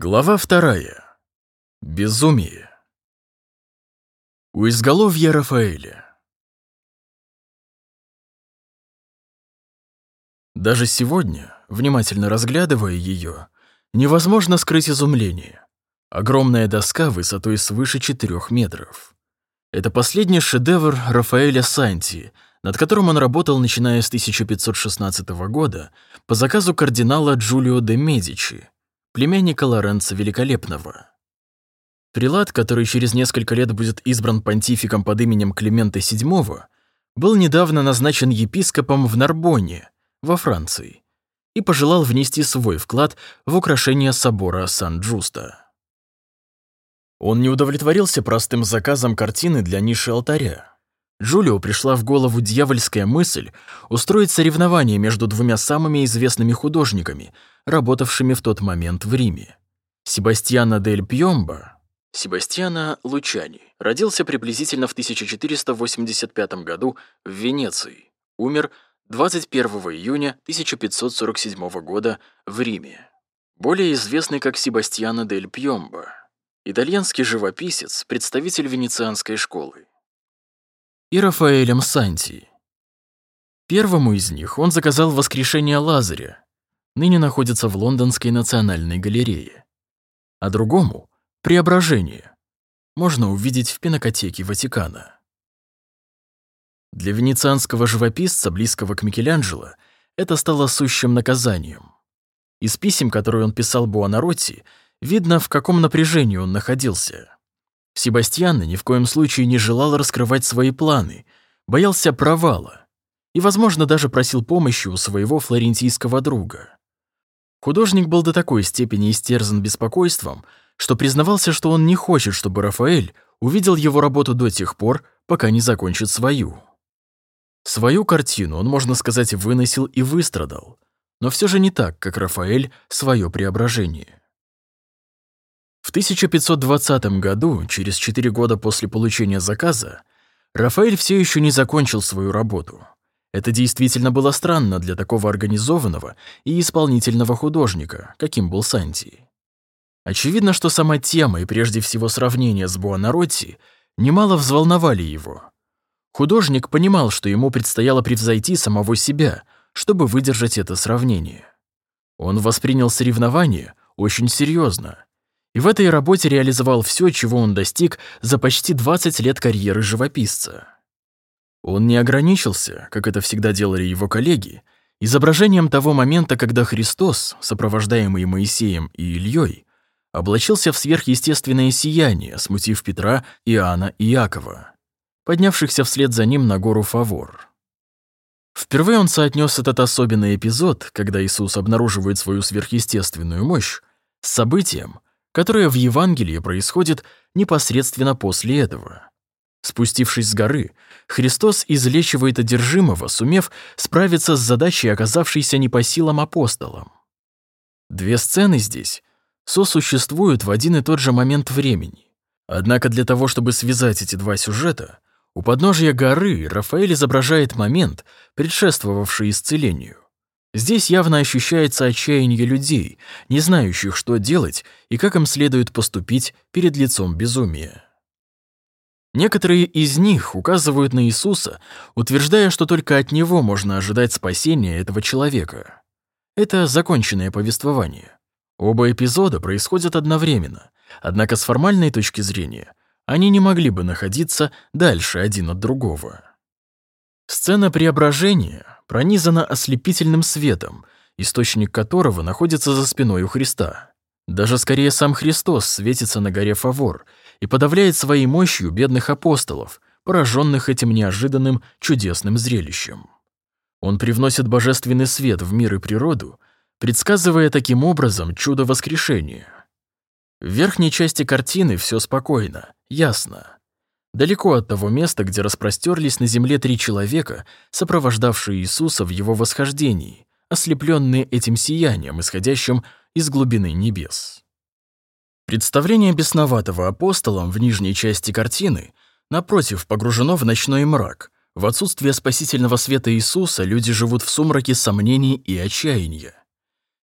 Глава вторая. Безумие. У изголовья Рафаэля. Даже сегодня, внимательно разглядывая ее, невозможно скрыть изумление. Огромная доска высотой свыше 4 метров. Это последний шедевр Рафаэля Санти, над которым он работал начиная с 1516 года по заказу кардинала Джулио де Медичи, племянника Лоренца Великолепного. Прилад, который через несколько лет будет избран понтификом под именем Климента VII, был недавно назначен епископом в Нарбонне, во Франции, и пожелал внести свой вклад в украшение собора Сан-Джуста. Он не удовлетворился простым заказом картины для ниши алтаря. Джулио пришла в голову дьявольская мысль устроить соревнование между двумя самыми известными художниками, работавшими в тот момент в Риме. Себастьяно дель Пьомбо, Себастьяно Лучани, родился приблизительно в 1485 году в Венеции, умер 21 июня 1547 года в Риме. Более известный как Себастьяно дель Пьомбо, итальянский живописец, представитель венецианской школы и Рафаэлем Санти. Первому из них он заказал воскрешение Лазаря, ныне находится в Лондонской национальной галерее, а другому — преображение, можно увидеть в пинокотеке Ватикана. Для венецианского живописца, близкого к Микеланджело, это стало сущим наказанием. Из писем, которые он писал Буонаротти, видно, в каком напряжении он находился. Себастьян ни в коем случае не желал раскрывать свои планы, боялся провала и, возможно, даже просил помощи у своего флорентийского друга. Художник был до такой степени истерзан беспокойством, что признавался, что он не хочет, чтобы Рафаэль увидел его работу до тех пор, пока не закончит свою. Свою картину он, можно сказать, выносил и выстрадал, но все же не так, как Рафаэль свое преображение. В 1520 году, через четыре года после получения заказа, Рафаэль все еще не закончил свою работу. Это действительно было странно для такого организованного и исполнительного художника, каким был Санти. Очевидно, что сама тема и прежде всего сравнение с Буонаротти немало взволновали его. Художник понимал, что ему предстояло превзойти самого себя, чтобы выдержать это сравнение. Он воспринял соревнование очень серьезно и в этой работе реализовал все, чего он достиг за почти 20 лет карьеры живописца. Он не ограничился, как это всегда делали его коллеги, изображением того момента, когда Христос, сопровождаемый Моисеем и Ильей, облачился в сверхъестественное сияние, смутив Петра, Иоанна и Иакова, поднявшихся вслед за ним на гору Фавор. Впервые он соотнес этот особенный эпизод, когда Иисус обнаруживает свою сверхъестественную мощь, с событием, которое в Евангелии происходит непосредственно после этого. Спустившись с горы, Христос излечивает одержимого, сумев справиться с задачей, оказавшейся не по силам апостолам. Две сцены здесь сосуществуют в один и тот же момент времени. Однако для того, чтобы связать эти два сюжета, у подножия горы Рафаэль изображает момент, предшествовавший исцелению. Здесь явно ощущается отчаяние людей, не знающих, что делать и как им следует поступить перед лицом безумия. Некоторые из них указывают на Иисуса, утверждая, что только от Него можно ожидать спасения этого человека. Это законченное повествование. Оба эпизода происходят одновременно, однако с формальной точки зрения они не могли бы находиться дальше один от другого. Сцена преображения пронизана ослепительным светом, источник которого находится за спиной у Христа. Даже скорее сам Христос светится на горе Фавор и подавляет своей мощью бедных апостолов, пораженных этим неожиданным чудесным зрелищем. Он привносит божественный свет в мир и природу, предсказывая таким образом чудо воскрешения. В верхней части картины все спокойно, ясно. Далеко от того места, где распростерлись на земле три человека, сопровождавшие Иисуса в его восхождении, ослепленные этим сиянием, исходящим из глубины небес. Представление бесноватого апостолом в нижней части картины, напротив, погружено в ночной мрак. В отсутствие спасительного света Иисуса люди живут в сумраке сомнений и отчаяния.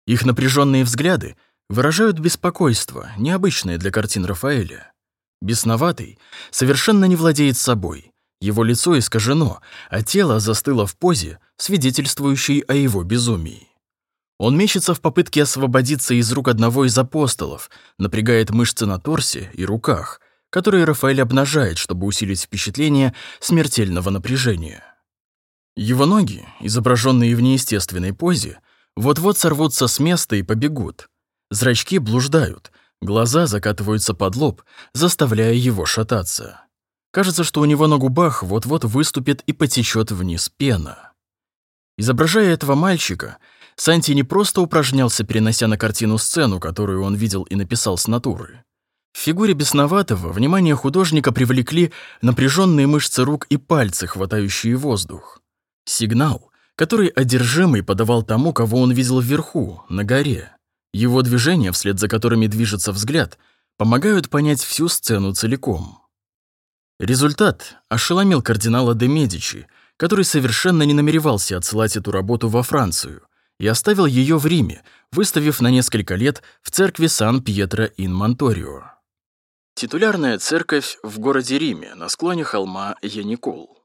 Их напряженные взгляды выражают беспокойство, необычное для картин Рафаэля. Бесноватый совершенно не владеет собой, его лицо искажено, а тело застыло в позе, свидетельствующей о его безумии. Он мечется в попытке освободиться из рук одного из апостолов, напрягает мышцы на торсе и руках, которые Рафаэль обнажает, чтобы усилить впечатление смертельного напряжения. Его ноги, изображенные в неестественной позе, вот-вот сорвутся с места и побегут. Зрачки блуждают, глаза закатываются под лоб, заставляя его шататься. Кажется, что у него на губах вот-вот выступит и потечет вниз пена. Изображая этого мальчика, Санти не просто упражнялся, перенося на картину сцену, которую он видел и написал с натуры. В фигуре бесноватого внимание художника привлекли напряженные мышцы рук и пальцы, хватающие воздух. Сигнал, который одержимый подавал тому, кого он видел вверху, на горе. Его движения, вслед за которыми движется взгляд, помогают понять всю сцену целиком. Результат ошеломил кардинала де Медичи, который совершенно не намеревался отсылать эту работу во Францию и оставил ее в Риме, выставив на несколько лет в церкви Сан-Пьетро-ин-Монторио. Титулярная церковь в городе Риме на склоне холма Яникол.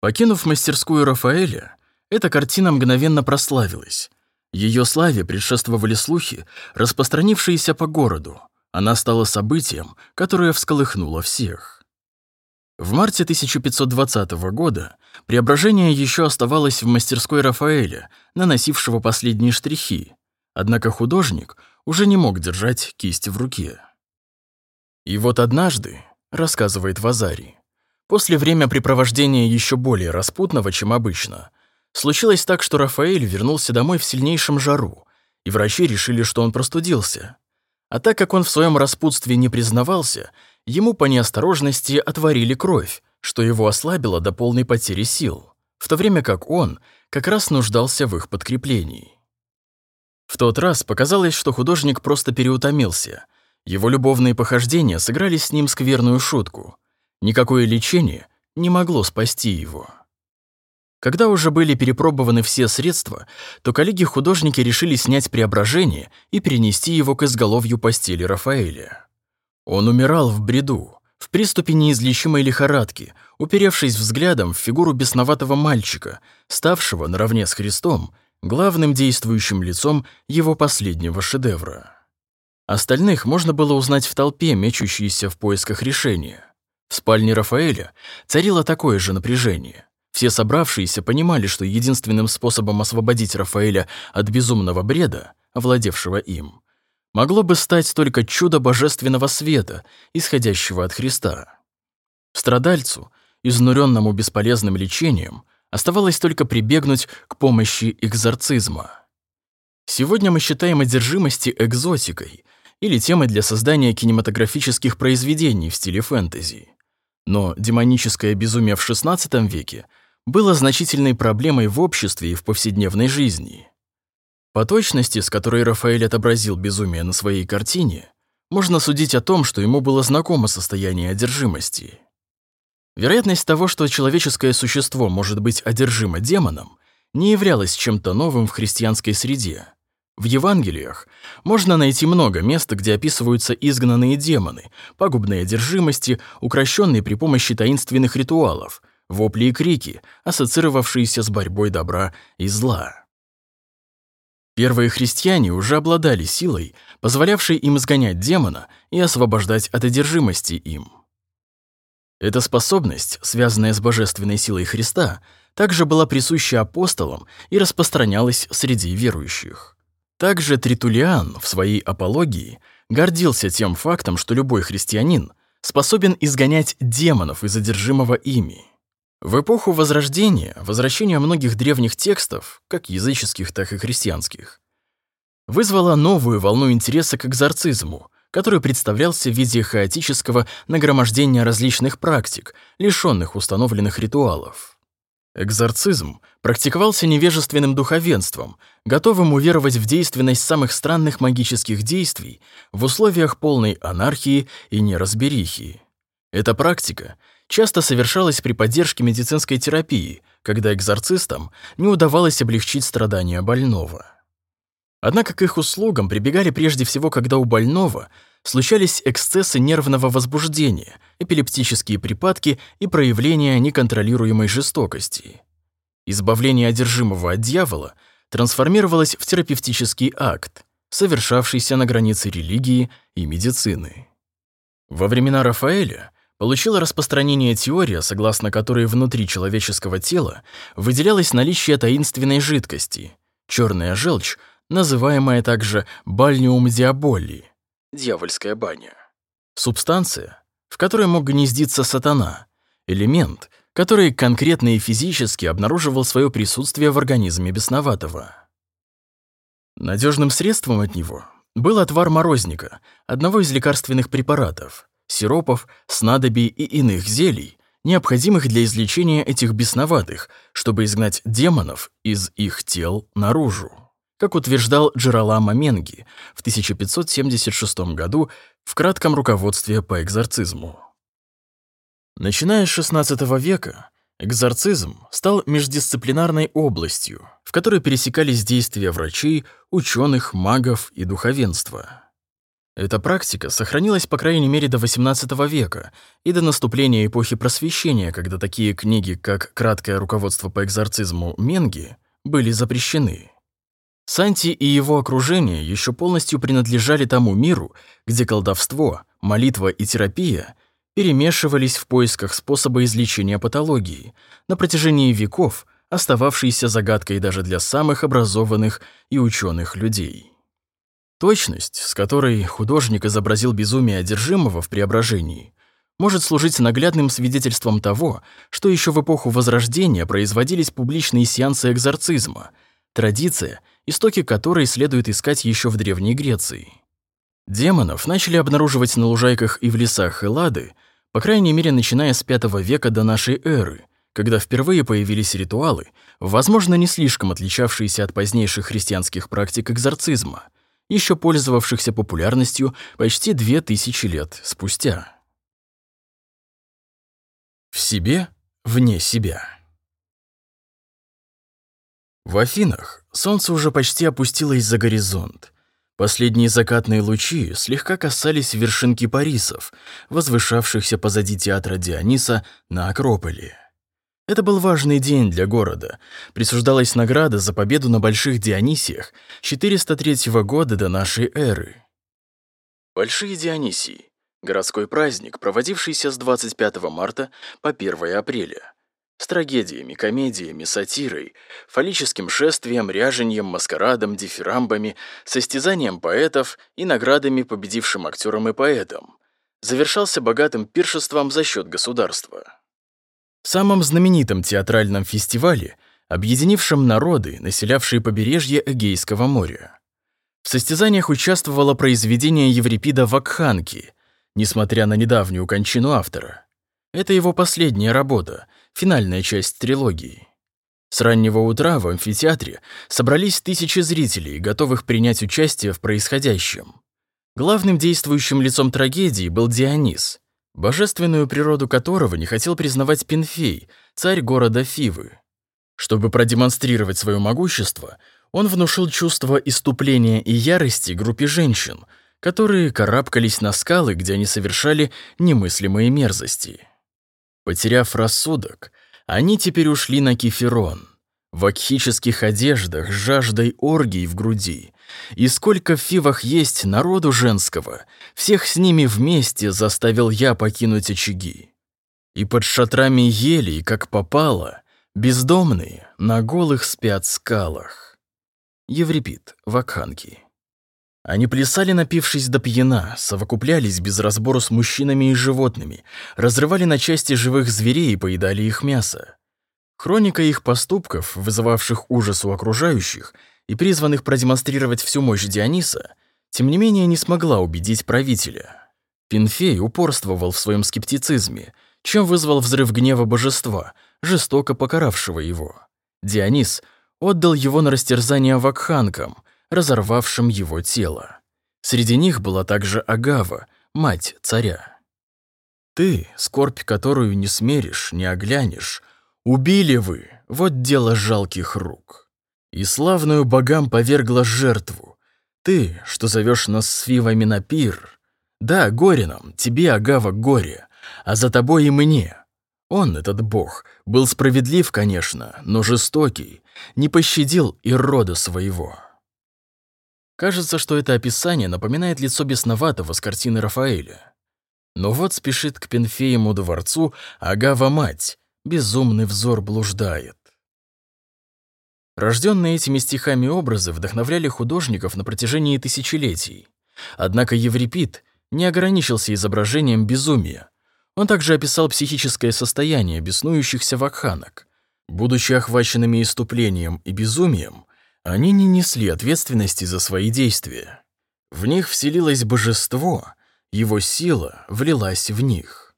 Покинув мастерскую Рафаэля, эта картина мгновенно прославилась. Ее славе предшествовали слухи, распространившиеся по городу. Она стала событием, которое всколыхнуло всех. В марте 1520 года преображение еще оставалось в мастерской Рафаэля, наносившего последние штрихи, однако художник уже не мог держать кисть в руке. И вот однажды, рассказывает Вазари, После времяпрепровождения еще более распутного, чем обычно, случилось так, что Рафаэль вернулся домой в сильнейшем жару, и врачи решили, что он простудился. А так как он в своем распутстве не признавался, ему по неосторожности отварили кровь, что его ослабило до полной потери сил, в то время как он как раз нуждался в их подкреплении. В тот раз показалось, что художник просто переутомился. Его любовные похождения сыграли с ним скверную шутку — Никакое лечение не могло спасти его. Когда уже были перепробованы все средства, то коллеги-художники решили снять преображение и перенести его к изголовью постели Рафаэля. Он умирал в бреду, в приступе неизлечимой лихорадки, уперевшись взглядом в фигуру бесноватого мальчика, ставшего наравне с Христом главным действующим лицом его последнего шедевра. Остальных можно было узнать в толпе, мечущейся в поисках решения. В спальне Рафаэля царило такое же напряжение. Все собравшиеся понимали, что единственным способом освободить Рафаэля от безумного бреда, овладевшего им, могло бы стать только чудо божественного света, исходящего от Христа. Страдальцу, изнуренному бесполезным лечением, оставалось только прибегнуть к помощи экзорцизма. Сегодня мы считаем одержимости экзотикой или темой для создания кинематографических произведений в стиле фэнтези. Но демоническое безумие в XVI веке было значительной проблемой в обществе и в повседневной жизни. По точности, с которой Рафаэль отобразил безумие на своей картине, можно судить о том, что ему было знакомо состояние одержимости. Вероятность того, что человеческое существо может быть одержимо демоном, не являлась чем-то новым в христианской среде. В Евангелиях можно найти много мест, где описываются изгнанные демоны, пагубные одержимости, укращенные при помощи таинственных ритуалов, вопли и крики, ассоциировавшиеся с борьбой добра и зла. Первые христиане уже обладали силой, позволявшей им изгонять демона и освобождать от одержимости им. Эта способность, связанная с божественной силой Христа, также была присуща апостолам и распространялась среди верующих. Также Тритулиан в своей апологии гордился тем фактом, что любой христианин способен изгонять демонов из одержимого ими. В эпоху Возрождения, возвращение многих древних текстов, как языческих, так и христианских, вызвало новую волну интереса к экзорцизму, который представлялся в виде хаотического нагромождения различных практик, лишённых установленных ритуалов. Экзорцизм практиковался невежественным духовенством, готовым уверовать в действенность самых странных магических действий в условиях полной анархии и неразберихи. Эта практика часто совершалась при поддержке медицинской терапии, когда экзорцистам не удавалось облегчить страдания больного. Однако к их услугам прибегали прежде всего, когда у больного случались эксцессы нервного возбуждения, эпилептические припадки и проявления неконтролируемой жестокости. Избавление одержимого от дьявола трансформировалось в терапевтический акт, совершавшийся на границе религии и медицины. Во времена Рафаэля получила распространение теория, согласно которой внутри человеческого тела выделялось наличие таинственной жидкости, черная желчь, называемая также бальниум диаболи, дьявольская баня. Субстанция, в которой мог гнездиться сатана, элемент, который конкретно и физически обнаруживал свое присутствие в организме бесноватого. Надежным средством от него был отвар морозника, одного из лекарственных препаратов, сиропов, снадобий и иных зелий, необходимых для излечения этих бесноватых, чтобы изгнать демонов из их тел наружу. Как утверждал Джералама Менги в 1576 году в кратком руководстве по экзорцизму. Начиная с XVI века, экзорцизм стал междисциплинарной областью, в которой пересекались действия врачей, ученых, магов и духовенства. Эта практика сохранилась по крайней мере до XVIII века и до наступления эпохи Просвещения, когда такие книги, как «Краткое руководство по экзорцизму» Менги, были запрещены. Санти и его окружение еще полностью принадлежали тому миру, где колдовство, молитва и терапия перемешивались в поисках способа излечения патологии, на протяжении веков остававшейся загадкой даже для самых образованных и ученых людей. Точность, с которой художник изобразил безумие одержимого в преображении, может служить наглядным свидетельством того, что еще в эпоху Возрождения производились публичные сеансы экзорцизма, традиция, истоки которой следует искать еще в Древней Греции. Демонов начали обнаруживать на лужайках и в лесах Эллады, по крайней мере, начиная с V века до нашей эры, когда впервые появились ритуалы, возможно, не слишком отличавшиеся от позднейших христианских практик экзорцизма – еще пользовавшихся популярностью почти две тысячи лет спустя. В себе, вне себя. В Афинах солнце уже почти опустилось за горизонт. Последние закатные лучи слегка касались вершинки Парисов, возвышавшихся позади театра Диониса на Акрополе. Это был важный день для города. Присуждалась награда за победу на Больших Дионисиях 403 года до нашей эры. Большие Дионисии – городской праздник, проводившийся с 25 марта по 1 апреля. С трагедиями, комедиями, сатирой, фаллическим шествием, ряженьем, маскарадом, дифирамбами, состязанием поэтов и наградами победившим актерам и поэтам. Завершался богатым пиршеством за счет государства самом знаменитом театральном фестивале, объединившем народы, населявшие побережье Эгейского моря. В состязаниях участвовало произведение Еврипида «Вакханки», несмотря на недавнюю кончину автора. Это его последняя работа, финальная часть трилогии. С раннего утра в амфитеатре собрались тысячи зрителей, готовых принять участие в происходящем. Главным действующим лицом трагедии был Дионис, божественную природу которого не хотел признавать Пинфей, царь города Фивы. Чтобы продемонстрировать свое могущество, он внушил чувство иступления и ярости группе женщин, которые карабкались на скалы, где они совершали немыслимые мерзости. Потеряв рассудок, они теперь ушли на Кефирон, в акхических одеждах, с жаждой оргий в груди, и сколько в фивах есть народу женского, всех с ними вместе заставил я покинуть очаги. И под шатрами елей, как попало, бездомные на голых спят скалах. Еврипид, вакханки. Они плясали, напившись до пьяна, совокуплялись без разбору с мужчинами и животными, разрывали на части живых зверей и поедали их мясо. Хроника их поступков, вызывавших ужас у окружающих, и призванных продемонстрировать всю мощь Диониса, тем не менее не смогла убедить правителя. Пинфей упорствовал в своем скептицизме, чем вызвал взрыв гнева божества, жестоко покаравшего его. Дионис отдал его на растерзание вакханкам, разорвавшим его тело. Среди них была также Агава, мать царя. Ты, скорбь которую не смеришь, не оглянешь, убили вы, вот дело жалких рук и славную богам повергла жертву, Ты, что зовешь нас с Фивами на пир. Да, горе нам, тебе, Агава, горе, а за тобой и мне. Он, этот бог, был справедлив, конечно, но жестокий, не пощадил и рода своего. Кажется, что это описание напоминает лицо бесноватого с картины Рафаэля. Но вот спешит к Пенфеему дворцу Агава-мать, безумный взор блуждает. Рожденные этими стихами образы вдохновляли художников на протяжении тысячелетий. Однако Еврипид не ограничился изображением безумия. Он также описал психическое состояние беснующихся вакханок. Будучи охваченными иступлением и безумием, они не несли ответственности за свои действия. В них вселилось божество, его сила влилась в них.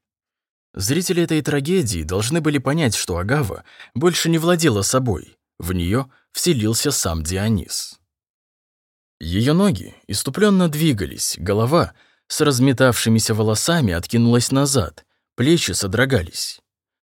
Зрители этой трагедии должны были понять, что Агава больше не владела собой, в нее вселился сам Дионис. Ее ноги иступленно двигались, голова с разметавшимися волосами откинулась назад, плечи содрогались.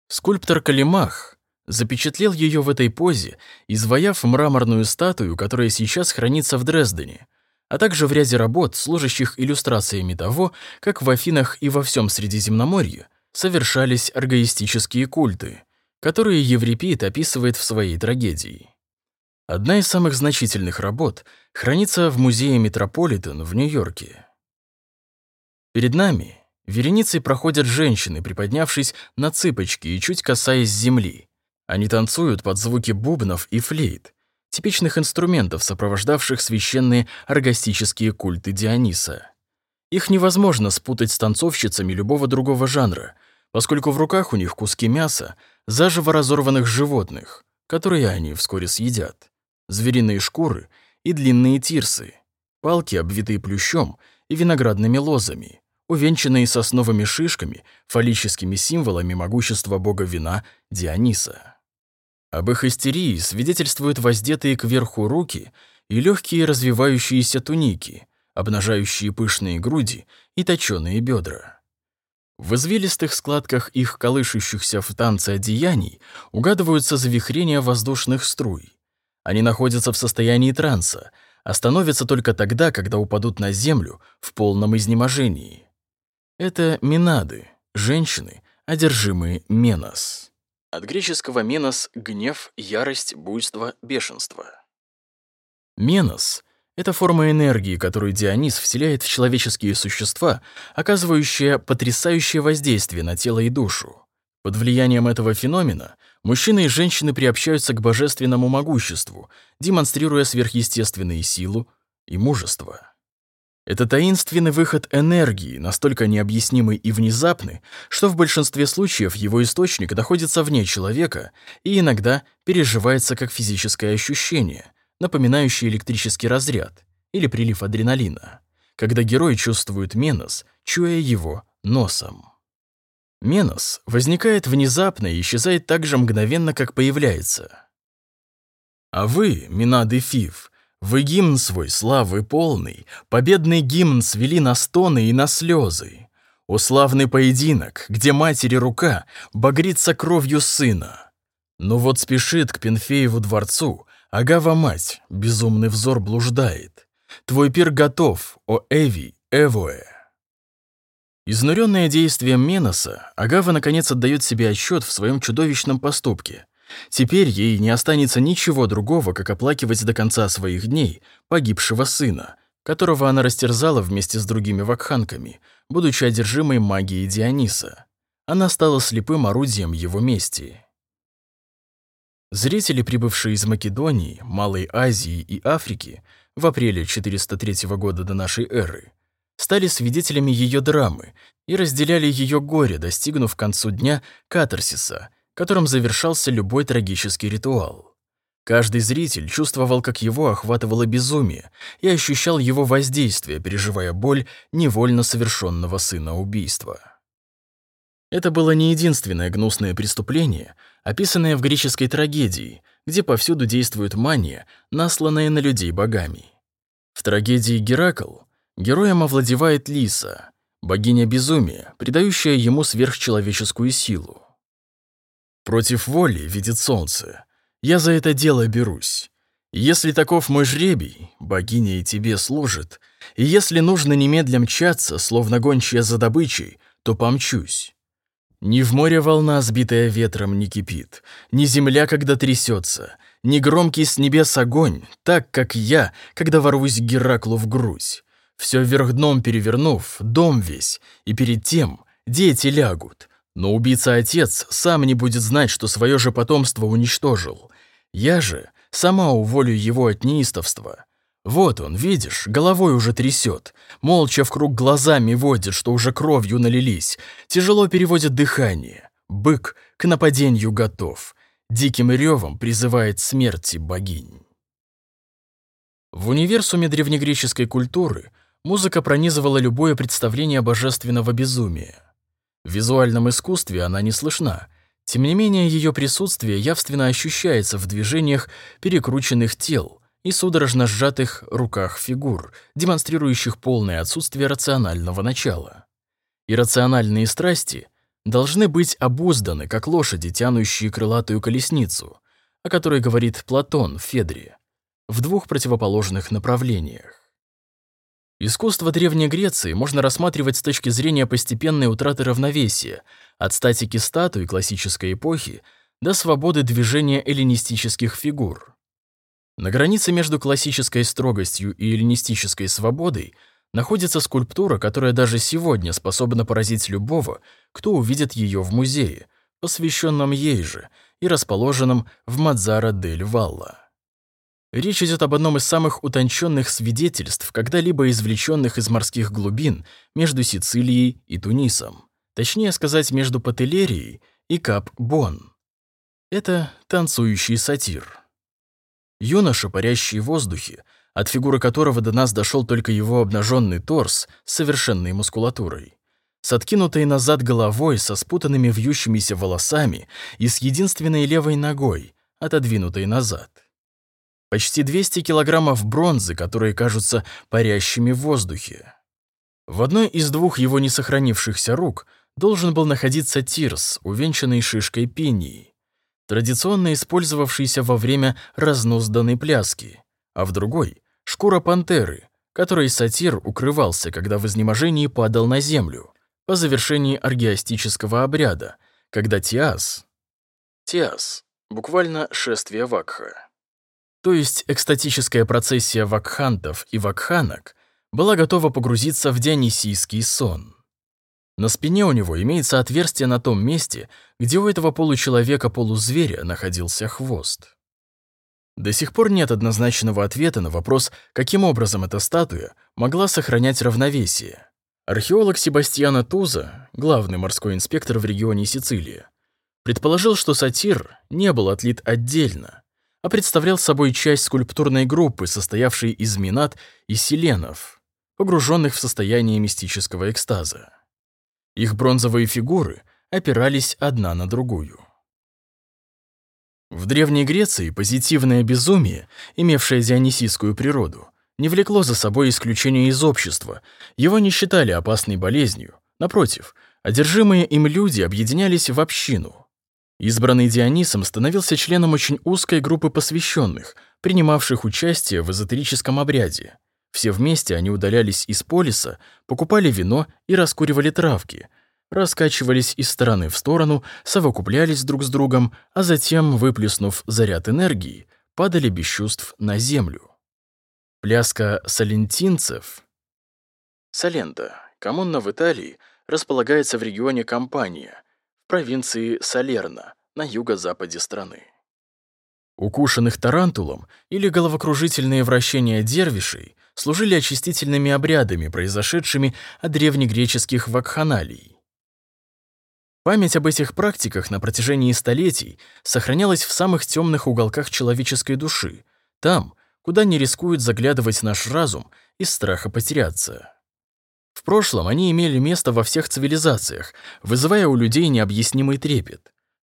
Скульптор Калимах запечатлел ее в этой позе, изваяв мраморную статую, которая сейчас хранится в Дрездене, а также в ряде работ, служащих иллюстрациями того, как в Афинах и во всем Средиземноморье совершались аргоистические культы, которые Еврипид описывает в своей трагедии. Одна из самых значительных работ хранится в музее Метрополитен в Нью-Йорке. Перед нами вереницей проходят женщины, приподнявшись на цыпочки и чуть касаясь земли. Они танцуют под звуки бубнов и флейт, типичных инструментов, сопровождавших священные аргостические культы Диониса. Их невозможно спутать с танцовщицами любого другого жанра, поскольку в руках у них куски мяса, заживо разорванных животных, которые они вскоре съедят, звериные шкуры и длинные тирсы, палки, обвитые плющом и виноградными лозами, увенчанные сосновыми шишками, фаллическими символами могущества бога вина Диониса. Об их истерии свидетельствуют воздетые кверху руки и легкие развивающиеся туники, обнажающие пышные груди и точёные бедра. В извилистых складках их колышущихся в танце одеяний угадываются завихрения воздушных струй. Они находятся в состоянии транса, остановятся только тогда, когда упадут на землю в полном изнеможении. Это минады, женщины, одержимые менос. От греческого менос — гнев, ярость, буйство, бешенство. Менос это форма энергии, которую Дионис вселяет в человеческие существа, оказывающая потрясающее воздействие на тело и душу. Под влиянием этого феномена мужчины и женщины приобщаются к божественному могуществу, демонстрируя сверхъестественные силу и мужество. Это таинственный выход энергии, настолько необъяснимый и внезапный, что в большинстве случаев его источник находится вне человека и иногда переживается как физическое ощущение, напоминающий электрический разряд или прилив адреналина, когда герой чувствует менос, чуя его носом. Менос возникает внезапно и исчезает так же мгновенно, как появляется. А вы, Минады Фив, вы гимн свой славы полный, победный гимн свели на стоны и на слезы. О славный поединок, где матери рука багрится кровью сына. Но вот спешит к Пенфееву дворцу Агава-мать, безумный взор блуждает. Твой пир готов, о Эви, Эвоэ. Изнуренная действием Меноса, Агава наконец отдает себе отчет в своем чудовищном поступке. Теперь ей не останется ничего другого, как оплакивать до конца своих дней погибшего сына, которого она растерзала вместе с другими вакханками, будучи одержимой магией Диониса. Она стала слепым орудием его мести. Зрители, прибывшие из Македонии, Малой Азии и Африки в апреле 403 года до нашей эры, стали свидетелями ее драмы и разделяли ее горе, достигнув к концу дня катарсиса, которым завершался любой трагический ритуал. Каждый зритель чувствовал, как его охватывало безумие, и ощущал его воздействие, переживая боль невольно совершенного сына убийства. Это было не единственное гнусное преступление, описанное в греческой трагедии, где повсюду действует мания, насланная на людей богами. В трагедии «Геракл» героем овладевает Лиса, богиня безумия, придающая ему сверхчеловеческую силу. «Против воли видит солнце. Я за это дело берусь. Если таков мой жребий, богиня и тебе служит, и если нужно немедля мчаться, словно гончая за добычей, то помчусь. Ни в море волна, сбитая ветром, не кипит, ни земля, когда трясется, ни громкий с небес огонь, так, как я, когда ворвусь к Гераклу в грудь. Все вверх дном перевернув, дом весь, и перед тем дети лягут. Но убийца-отец сам не будет знать, что свое же потомство уничтожил. Я же сама уволю его от неистовства. Вот он, видишь, головой уже трясет, молча в круг глазами водит, что уже кровью налились, тяжело переводит дыхание. Бык к нападению готов, диким ревом призывает смерти богинь. В универсуме древнегреческой культуры музыка пронизывала любое представление божественного безумия. В визуальном искусстве она не слышна, тем не менее ее присутствие явственно ощущается в движениях перекрученных тел и судорожно сжатых руках фигур, демонстрирующих полное отсутствие рационального начала. Иррациональные страсти должны быть обузданы, как лошади, тянущие крылатую колесницу, о которой говорит Платон в Федре, в двух противоположных направлениях. Искусство Древней Греции можно рассматривать с точки зрения постепенной утраты равновесия от статики статуи классической эпохи до свободы движения эллинистических фигур. На границе между классической строгостью и эллинистической свободой находится скульптура, которая даже сегодня способна поразить любого, кто увидит ее в музее, посвященном ей же и расположенном в Мадзара дель Валла. Речь идет об одном из самых утонченных свидетельств, когда-либо извлеченных из морских глубин между Сицилией и Тунисом. Точнее сказать, между Пателерией и Кап-Бон. Это танцующий сатир. Юноша, парящий в воздухе, от фигуры которого до нас дошел только его обнаженный торс с совершенной мускулатурой. С откинутой назад головой, со спутанными вьющимися волосами и с единственной левой ногой, отодвинутой назад. Почти 200 килограммов бронзы, которые кажутся парящими в воздухе. В одной из двух его несохранившихся рук должен был находиться тирс, увенчанный шишкой пинии, традиционно использовавшийся во время разнузданной пляски, а в другой — шкура пантеры, которой сатир укрывался, когда в изнеможении падал на землю, по завершении аргиастического обряда, когда Тиас... Тиас, буквально «шествие Вакха», то есть экстатическая процессия вакхантов и вакханок, была готова погрузиться в дионисийский сон. На спине у него имеется отверстие на том месте, где у этого получеловека-полузверя находился хвост. До сих пор нет однозначного ответа на вопрос, каким образом эта статуя могла сохранять равновесие. Археолог Себастьяна Туза, главный морской инспектор в регионе Сицилия, предположил, что сатир не был отлит отдельно, а представлял собой часть скульптурной группы, состоявшей из минат и селенов, погруженных в состояние мистического экстаза. Их бронзовые фигуры опирались одна на другую. В Древней Греции позитивное безумие, имевшее дионисийскую природу, не влекло за собой исключения из общества, его не считали опасной болезнью. Напротив, одержимые им люди объединялись в общину, Избранный Дионисом становился членом очень узкой группы посвященных, принимавших участие в эзотерическом обряде. Все вместе они удалялись из полиса, покупали вино и раскуривали травки, раскачивались из стороны в сторону, совокуплялись друг с другом, а затем, выплеснув заряд энергии, падали без чувств на землю. Пляска салентинцев Салента, коммуна в Италии, располагается в регионе Кампания – провинции Салерна на юго-западе страны. Укушенных тарантулом или головокружительные вращения дервишей служили очистительными обрядами, произошедшими от древнегреческих вакханалий. Память об этих практиках на протяжении столетий сохранялась в самых темных уголках человеческой души, там, куда не рискует заглядывать наш разум из страха потеряться. В прошлом они имели место во всех цивилизациях, вызывая у людей необъяснимый трепет.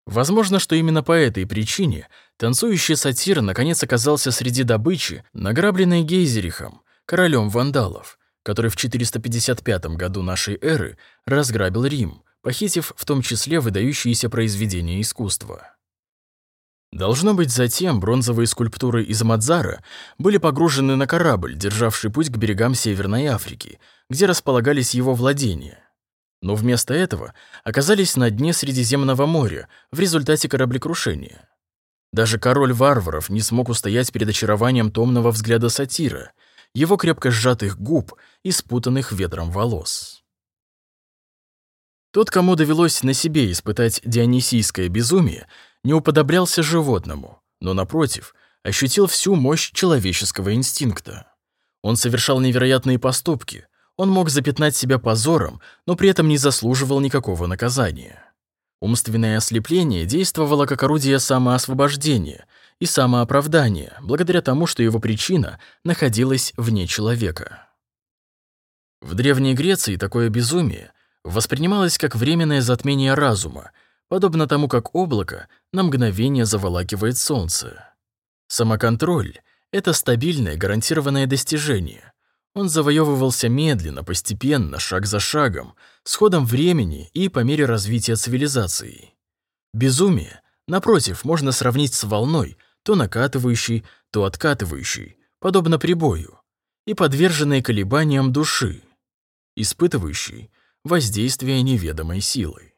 Возможно, что именно по этой причине танцующий сатир наконец оказался среди добычи, награбленной Гейзерихом, королем вандалов, который в 455 году нашей эры разграбил Рим, похитив в том числе выдающиеся произведения искусства. Должно быть, затем бронзовые скульптуры из Мадзара были погружены на корабль, державший путь к берегам Северной Африки, где располагались его владения. Но вместо этого оказались на дне Средиземного моря в результате кораблекрушения. Даже король варваров не смог устоять перед очарованием томного взгляда сатира, его крепко сжатых губ и спутанных ветром волос. Тот, кому довелось на себе испытать дионисийское безумие, не уподоблялся животному, но, напротив, ощутил всю мощь человеческого инстинкта. Он совершал невероятные поступки, он мог запятнать себя позором, но при этом не заслуживал никакого наказания. Умственное ослепление действовало как орудие самоосвобождения и самооправдания, благодаря тому, что его причина находилась вне человека. В Древней Греции такое безумие воспринималось как временное затмение разума, подобно тому, как облако на мгновение заволакивает солнце. Самоконтроль — это стабильное гарантированное достижение. Он завоевывался медленно, постепенно, шаг за шагом, с ходом времени и по мере развития цивилизации. Безумие, напротив, можно сравнить с волной, то накатывающей, то откатывающей, подобно прибою, и подверженной колебаниям души, испытывающей воздействие неведомой силы.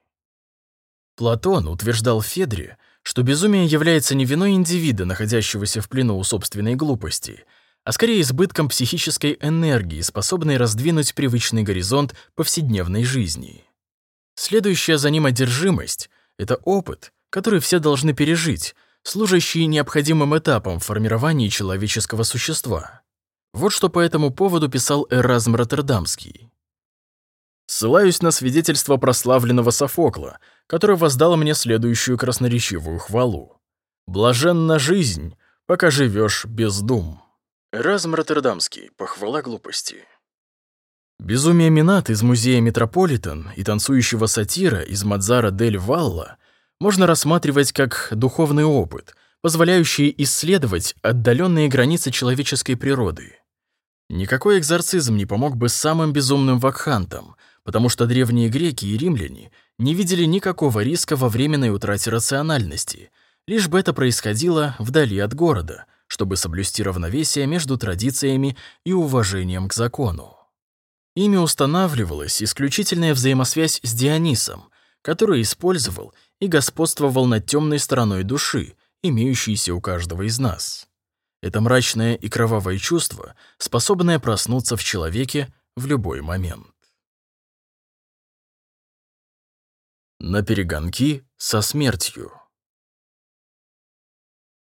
Платон утверждал в Федре, что безумие является не виной индивида, находящегося в плену у собственной глупости, а скорее избытком психической энергии, способной раздвинуть привычный горизонт повседневной жизни. Следующая за ним одержимость — это опыт, который все должны пережить, служащий необходимым этапом в формировании человеческого существа. Вот что по этому поводу писал Эразм Роттердамский. Ссылаюсь на свидетельство прославленного Софокла, который воздал мне следующую красноречивую хвалу. «Блаженна жизнь, пока живешь без дум». Эразм Роттердамский. Похвала глупости. Безумие Минат из музея Метрополитен и танцующего сатира из Мадзара Дель Валла можно рассматривать как духовный опыт, позволяющий исследовать отдаленные границы человеческой природы. Никакой экзорцизм не помог бы самым безумным вакхантам, потому что древние греки и римляне не видели никакого риска во временной утрате рациональности, лишь бы это происходило вдали от города, чтобы соблюсти равновесие между традициями и уважением к закону. Ими устанавливалась исключительная взаимосвязь с Дионисом, который использовал и господствовал над темной стороной души, имеющейся у каждого из нас. Это мрачное и кровавое чувство, способное проснуться в человеке в любой момент. На перегонки со смертью.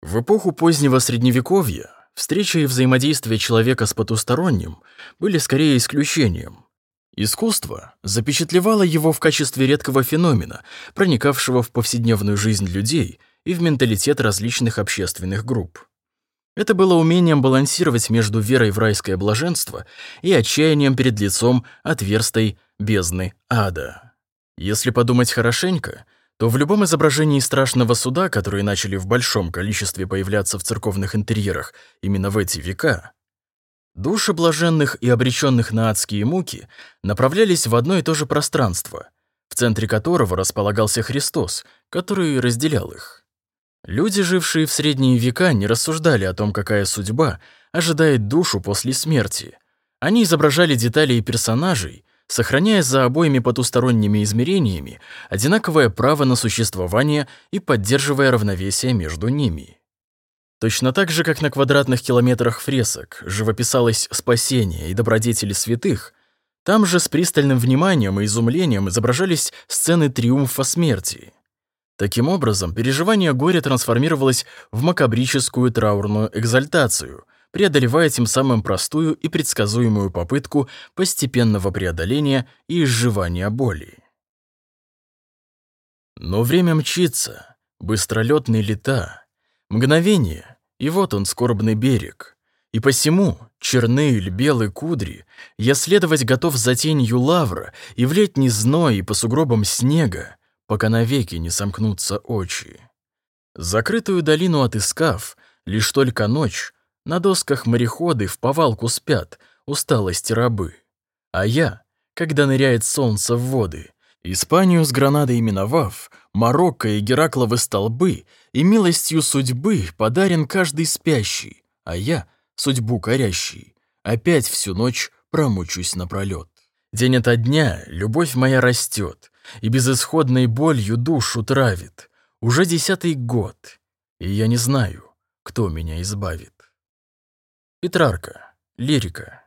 В эпоху позднего Средневековья встреча и взаимодействие человека с потусторонним были скорее исключением. Искусство запечатлевало его в качестве редкого феномена, проникавшего в повседневную жизнь людей и в менталитет различных общественных групп. Это было умением балансировать между верой в райское блаженство и отчаянием перед лицом отверстой бездны ада. Если подумать хорошенько, то в любом изображении страшного суда, которые начали в большом количестве появляться в церковных интерьерах именно в эти века, души блаженных и обреченных на адские муки направлялись в одно и то же пространство, в центре которого располагался Христос, который разделял их. Люди, жившие в средние века, не рассуждали о том, какая судьба ожидает душу после смерти. Они изображали детали и персонажей, сохраняя за обоими потусторонними измерениями одинаковое право на существование и поддерживая равновесие между ними. Точно так же, как на квадратных километрах фресок живописалось спасение и добродетели святых, там же с пристальным вниманием и изумлением изображались сцены триумфа смерти. Таким образом, переживание горя трансформировалось в макабрическую траурную экзальтацию, преодолевая тем самым простую и предсказуемую попытку постепенного преодоления и изживания боли. Но время мчится, быстролетные лета, мгновение, и вот он, скорбный берег. И посему, черны или белые кудри, я следовать готов за тенью лавра и в летний зной и по сугробам снега, пока навеки не сомкнутся очи. Закрытую долину отыскав, лишь только ночь, на досках мореходы в повалку спят, усталости рабы. А я, когда ныряет солнце в воды, Испанию с Гранадой миновав, Марокко и Геракловы столбы, и милостью судьбы подарен каждый спящий, а я, судьбу корящий, опять всю ночь промучусь напролёт. День ото дня любовь моя растет, и безысходной болью душу травит. Уже десятый год, и я не знаю, кто меня избавит. Петрарка. Лирика.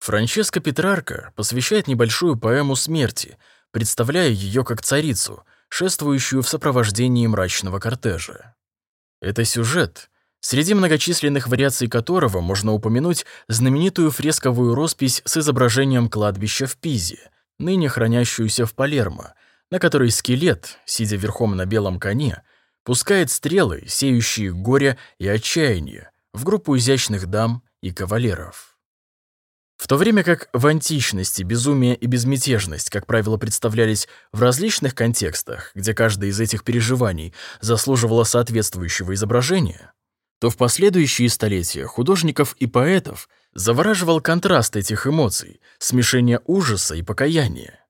Франческо Петрарка посвящает небольшую поэму смерти, представляя ее как царицу, шествующую в сопровождении мрачного кортежа. Это сюжет, среди многочисленных вариаций которого можно упомянуть знаменитую фресковую роспись с изображением кладбища в Пизе, ныне хранящуюся в Палермо, на которой скелет, сидя верхом на белом коне, пускает стрелы, сеющие горе и отчаяние, в группу изящных дам и кавалеров. В то время как в античности безумие и безмятежность, как правило, представлялись в различных контекстах, где каждое из этих переживаний заслуживало соответствующего изображения, то в последующие столетия художников и поэтов завораживал контраст этих эмоций, смешение ужаса и покаяния.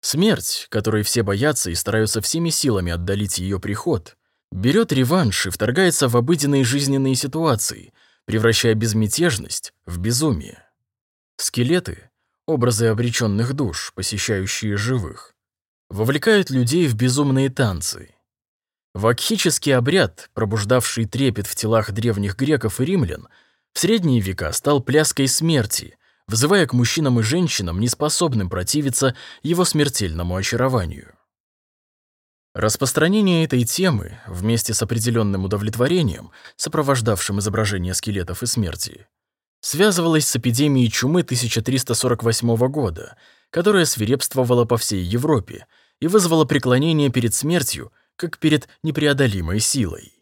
Смерть, которой все боятся и стараются всеми силами отдалить ее приход, берет реванш и вторгается в обыденные жизненные ситуации, превращая безмятежность в безумие. Скелеты, образы обреченных душ, посещающие живых, вовлекают людей в безумные танцы. Вакхический обряд, пробуждавший трепет в телах древних греков и римлян, в средние века стал пляской смерти, вызывая к мужчинам и женщинам, неспособным противиться его смертельному очарованию. Распространение этой темы, вместе с определенным удовлетворением, сопровождавшим изображение скелетов и смерти, связывалась с эпидемией чумы 1348 года, которая свирепствовала по всей Европе и вызвала преклонение перед смертью, как перед непреодолимой силой.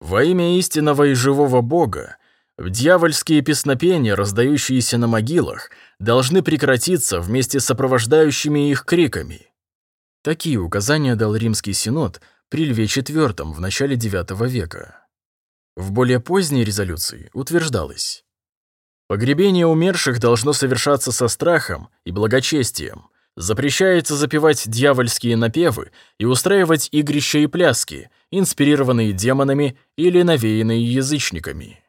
Во имя истинного и живого Бога дьявольские песнопения, раздающиеся на могилах, должны прекратиться вместе с сопровождающими их криками. Такие указания дал Римский Синод при Льве IV в начале IX века. В более поздней резолюции утверждалось «Погребение умерших должно совершаться со страхом и благочестием. Запрещается запевать дьявольские напевы и устраивать игрища и пляски, инспирированные демонами или навеянные язычниками».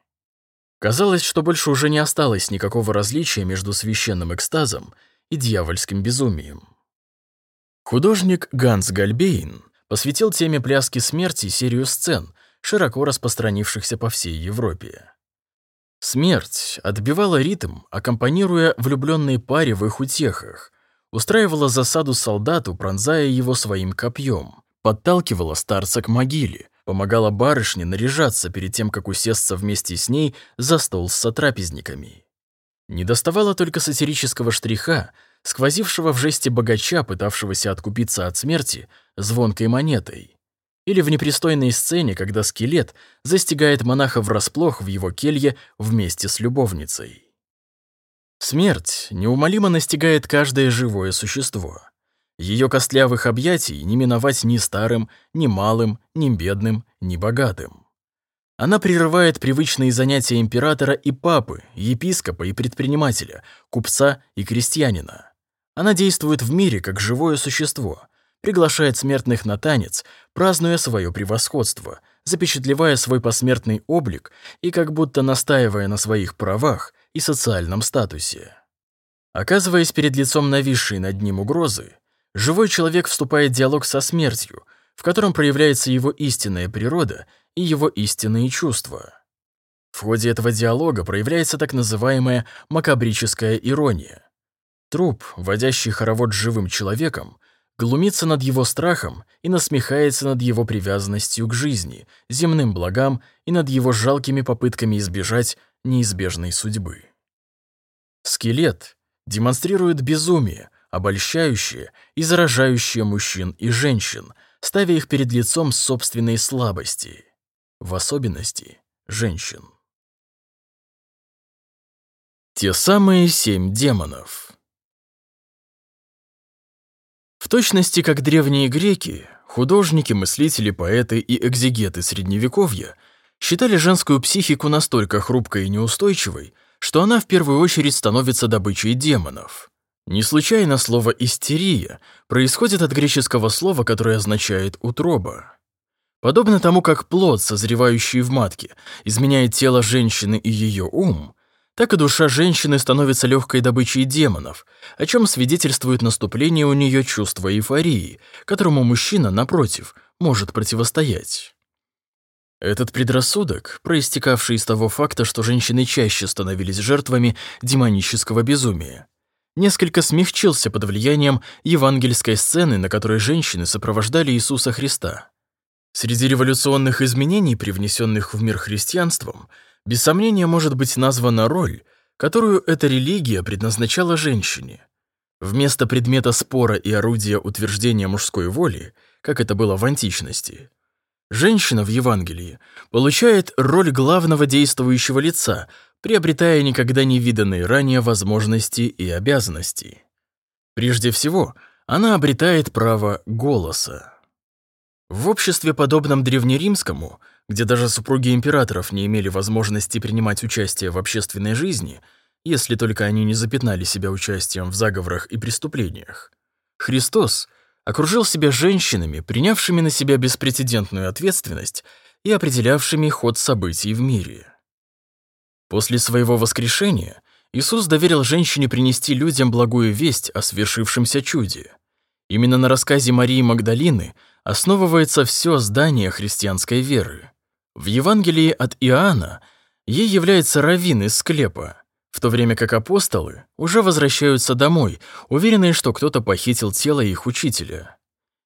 Казалось, что больше уже не осталось никакого различия между священным экстазом и дьявольским безумием. Художник Ганс Гальбейн посвятил теме пляски смерти серию сцен, широко распространившихся по всей Европе. Смерть отбивала ритм, аккомпанируя влюбленной паре в их утехах, устраивала засаду солдату, пронзая его своим копьем, подталкивала старца к могиле, помогала барышне наряжаться перед тем, как усесться вместе с ней за стол с сотрапезниками. Не доставало только сатирического штриха, сквозившего в жесте богача, пытавшегося откупиться от смерти звонкой монетой. Или в непристойной сцене, когда скелет застигает монаха врасплох в его келье вместе с любовницей. Смерть неумолимо настигает каждое живое существо. Ее костлявых объятий не миновать ни старым, ни малым, ни бедным, ни богатым. Она прерывает привычные занятия императора и папы, епископа и предпринимателя, купца и крестьянина. Она действует в мире как живое существо, приглашает смертных на танец, празднуя свое превосходство, запечатлевая свой посмертный облик и как будто настаивая на своих правах и социальном статусе. Оказываясь перед лицом нависшей над ним угрозы, живой человек вступает в диалог со смертью, в котором проявляется его истинная природа и его истинные чувства. В ходе этого диалога проявляется так называемая макабрическая ирония. Труп, водящий хоровод живым человеком, глумится над его страхом и насмехается над его привязанностью к жизни, земным благам и над его жалкими попытками избежать неизбежной судьбы. Скелет демонстрирует безумие, обольщающее и заражающее мужчин и женщин, ставя их перед лицом собственной слабости, в особенности женщин. Те самые семь демонов. В точности, как древние греки, художники, мыслители, поэты и экзегеты Средневековья считали женскую психику настолько хрупкой и неустойчивой, что она в первую очередь становится добычей демонов. Не случайно слово «истерия» происходит от греческого слова, которое означает «утроба». Подобно тому, как плод, созревающий в матке, изменяет тело женщины и ее ум, так и душа женщины становится легкой добычей демонов, о чем свидетельствует наступление у нее чувства эйфории, которому мужчина, напротив, может противостоять. Этот предрассудок, проистекавший из того факта, что женщины чаще становились жертвами демонического безумия, несколько смягчился под влиянием евангельской сцены, на которой женщины сопровождали Иисуса Христа. Среди революционных изменений, привнесенных в мир христианством, без сомнения может быть названа роль, которую эта религия предназначала женщине. Вместо предмета спора и орудия утверждения мужской воли, как это было в античности, женщина в Евангелии получает роль главного действующего лица – приобретая никогда не виданные ранее возможности и обязанности. Прежде всего, она обретает право голоса. В обществе, подобном древнеримскому, где даже супруги императоров не имели возможности принимать участие в общественной жизни, если только они не запятнали себя участием в заговорах и преступлениях, Христос окружил себя женщинами, принявшими на себя беспрецедентную ответственность и определявшими ход событий в мире. После своего воскрешения Иисус доверил женщине принести людям благую весть о свершившемся чуде. Именно на рассказе Марии Магдалины основывается все здание христианской веры. В Евангелии от Иоанна ей является раввин из склепа, в то время как апостолы уже возвращаются домой, уверенные, что кто-то похитил тело их учителя.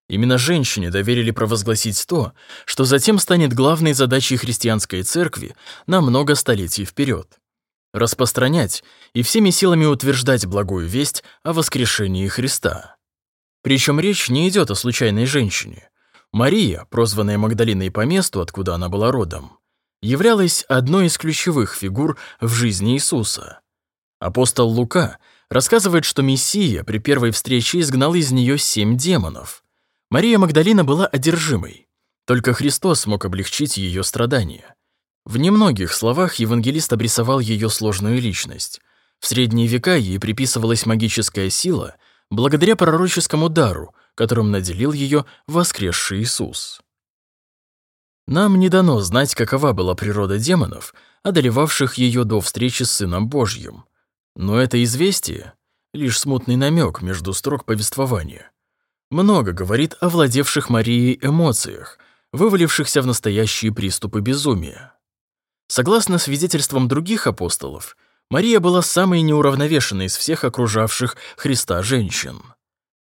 Именно женщине доверили провозгласить то, что затем станет главной задачей христианской церкви на много столетий вперед. Распространять и всеми силами утверждать благую весть о воскрешении Христа. Причем речь не идет о случайной женщине. Мария, прозванная Магдалиной по месту, откуда она была родом, являлась одной из ключевых фигур в жизни Иисуса. Апостол Лука рассказывает, что Мессия при первой встрече изгнал из нее семь демонов – Мария Магдалина была одержимой. Только Христос мог облегчить ее страдания. В немногих словах евангелист обрисовал ее сложную личность. В средние века ей приписывалась магическая сила благодаря пророческому дару, которым наделил ее воскресший Иисус. Нам не дано знать, какова была природа демонов, одолевавших ее до встречи с Сыном Божьим. Но это известие — лишь смутный намек между строк повествования — много говорит о владевших Марией эмоциях, вывалившихся в настоящие приступы безумия. Согласно свидетельствам других апостолов, Мария была самой неуравновешенной из всех окружавших Христа женщин.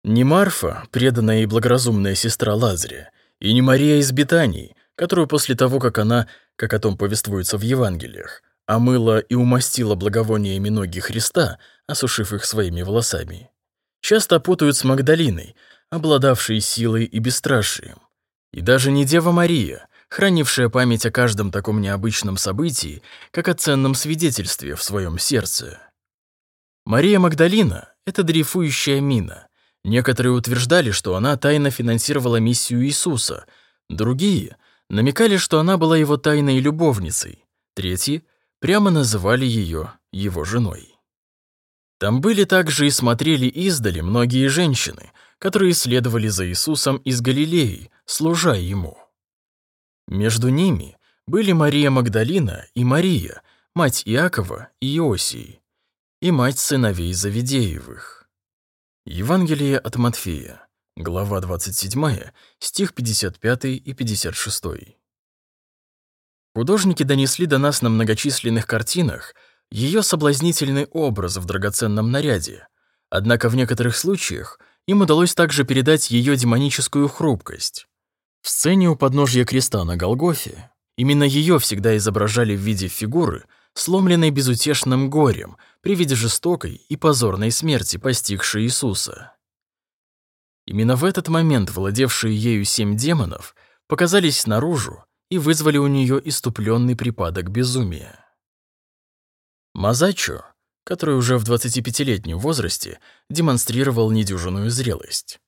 Не Марфа, преданная и благоразумная сестра Лазаря, и не Мария из Бетании, которую после того, как она, как о том повествуется в Евангелиях, омыла и умастила благовониями ноги Христа, осушив их своими волосами. Часто путают с Магдалиной, обладавшей силой и бесстрашием. И даже не Дева Мария, хранившая память о каждом таком необычном событии, как о ценном свидетельстве в своем сердце. Мария Магдалина — это дрейфующая мина. Некоторые утверждали, что она тайно финансировала миссию Иисуса, другие намекали, что она была его тайной любовницей, третьи прямо называли ее его женой. Там были также и смотрели издали многие женщины — которые следовали за Иисусом из Галилеи, служа Ему. Между ними были Мария Магдалина и Мария, мать Иакова и Иосии, и мать сыновей Завидеевых. Евангелие от Матфея, глава 27, стих 55 и 56. Художники донесли до нас на многочисленных картинах ее соблазнительный образ в драгоценном наряде, однако в некоторых случаях – им удалось также передать ее демоническую хрупкость. В сцене у подножья креста на Голгофе именно ее всегда изображали в виде фигуры, сломленной безутешным горем при виде жестокой и позорной смерти, постигшей Иисуса. Именно в этот момент владевшие ею семь демонов показались наружу и вызвали у нее иступленный припадок безумия. Мазачо который уже в 25-летнем возрасте демонстрировал недюжинную зрелость.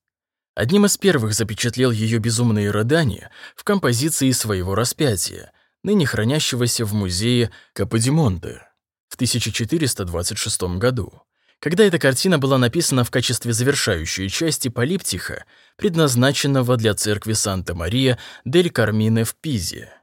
Одним из первых запечатлел ее безумные рыдания в композиции своего распятия, ныне хранящегося в музее Каподимонте в 1426 году, когда эта картина была написана в качестве завершающей части полиптиха, предназначенного для церкви Санта-Мария дель Кармине в Пизе.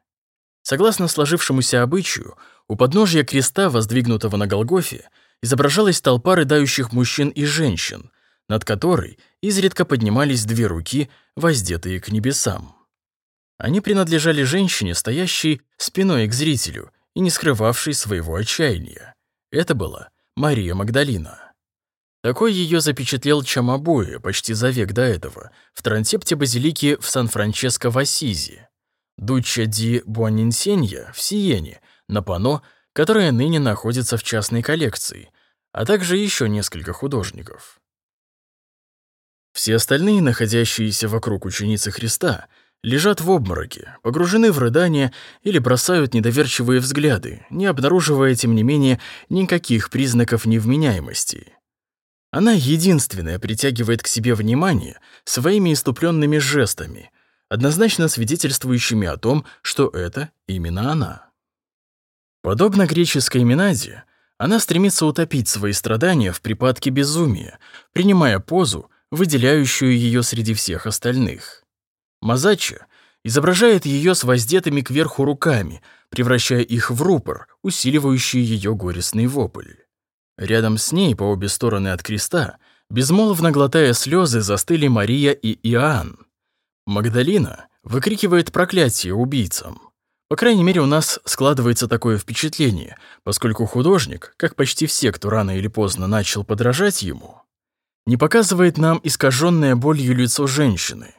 Согласно сложившемуся обычаю, у подножия креста, воздвигнутого на Голгофе, изображалась толпа рыдающих мужчин и женщин, над которой изредка поднимались две руки, воздетые к небесам. Они принадлежали женщине, стоящей спиной к зрителю и не скрывавшей своего отчаяния. Это была Мария Магдалина. Такой ее запечатлел Чамабуэ почти за век до этого в трансепте базилики в Сан-Франческо в Ассизи, Дучча ди Буанинсенья в Сиене, на пано, которое ныне находится в частной коллекции, а также еще несколько художников. Все остальные, находящиеся вокруг ученицы Христа, лежат в обмороке, погружены в рыдания или бросают недоверчивые взгляды, не обнаруживая, тем не менее, никаких признаков невменяемости. Она единственная притягивает к себе внимание своими иступленными жестами, однозначно свидетельствующими о том, что это именно она. Подобно греческой Минаде, она стремится утопить свои страдания в припадке безумия, принимая позу, выделяющую ее среди всех остальных. Мазача изображает ее с воздетыми кверху руками, превращая их в рупор, усиливающий ее горестный вопль. Рядом с ней, по обе стороны от креста, безмолвно глотая слезы, застыли Мария и Иоанн. Магдалина выкрикивает проклятие убийцам. По крайней мере, у нас складывается такое впечатление, поскольку художник, как почти все, кто рано или поздно начал подражать ему, не показывает нам искаженное болью лицо женщины.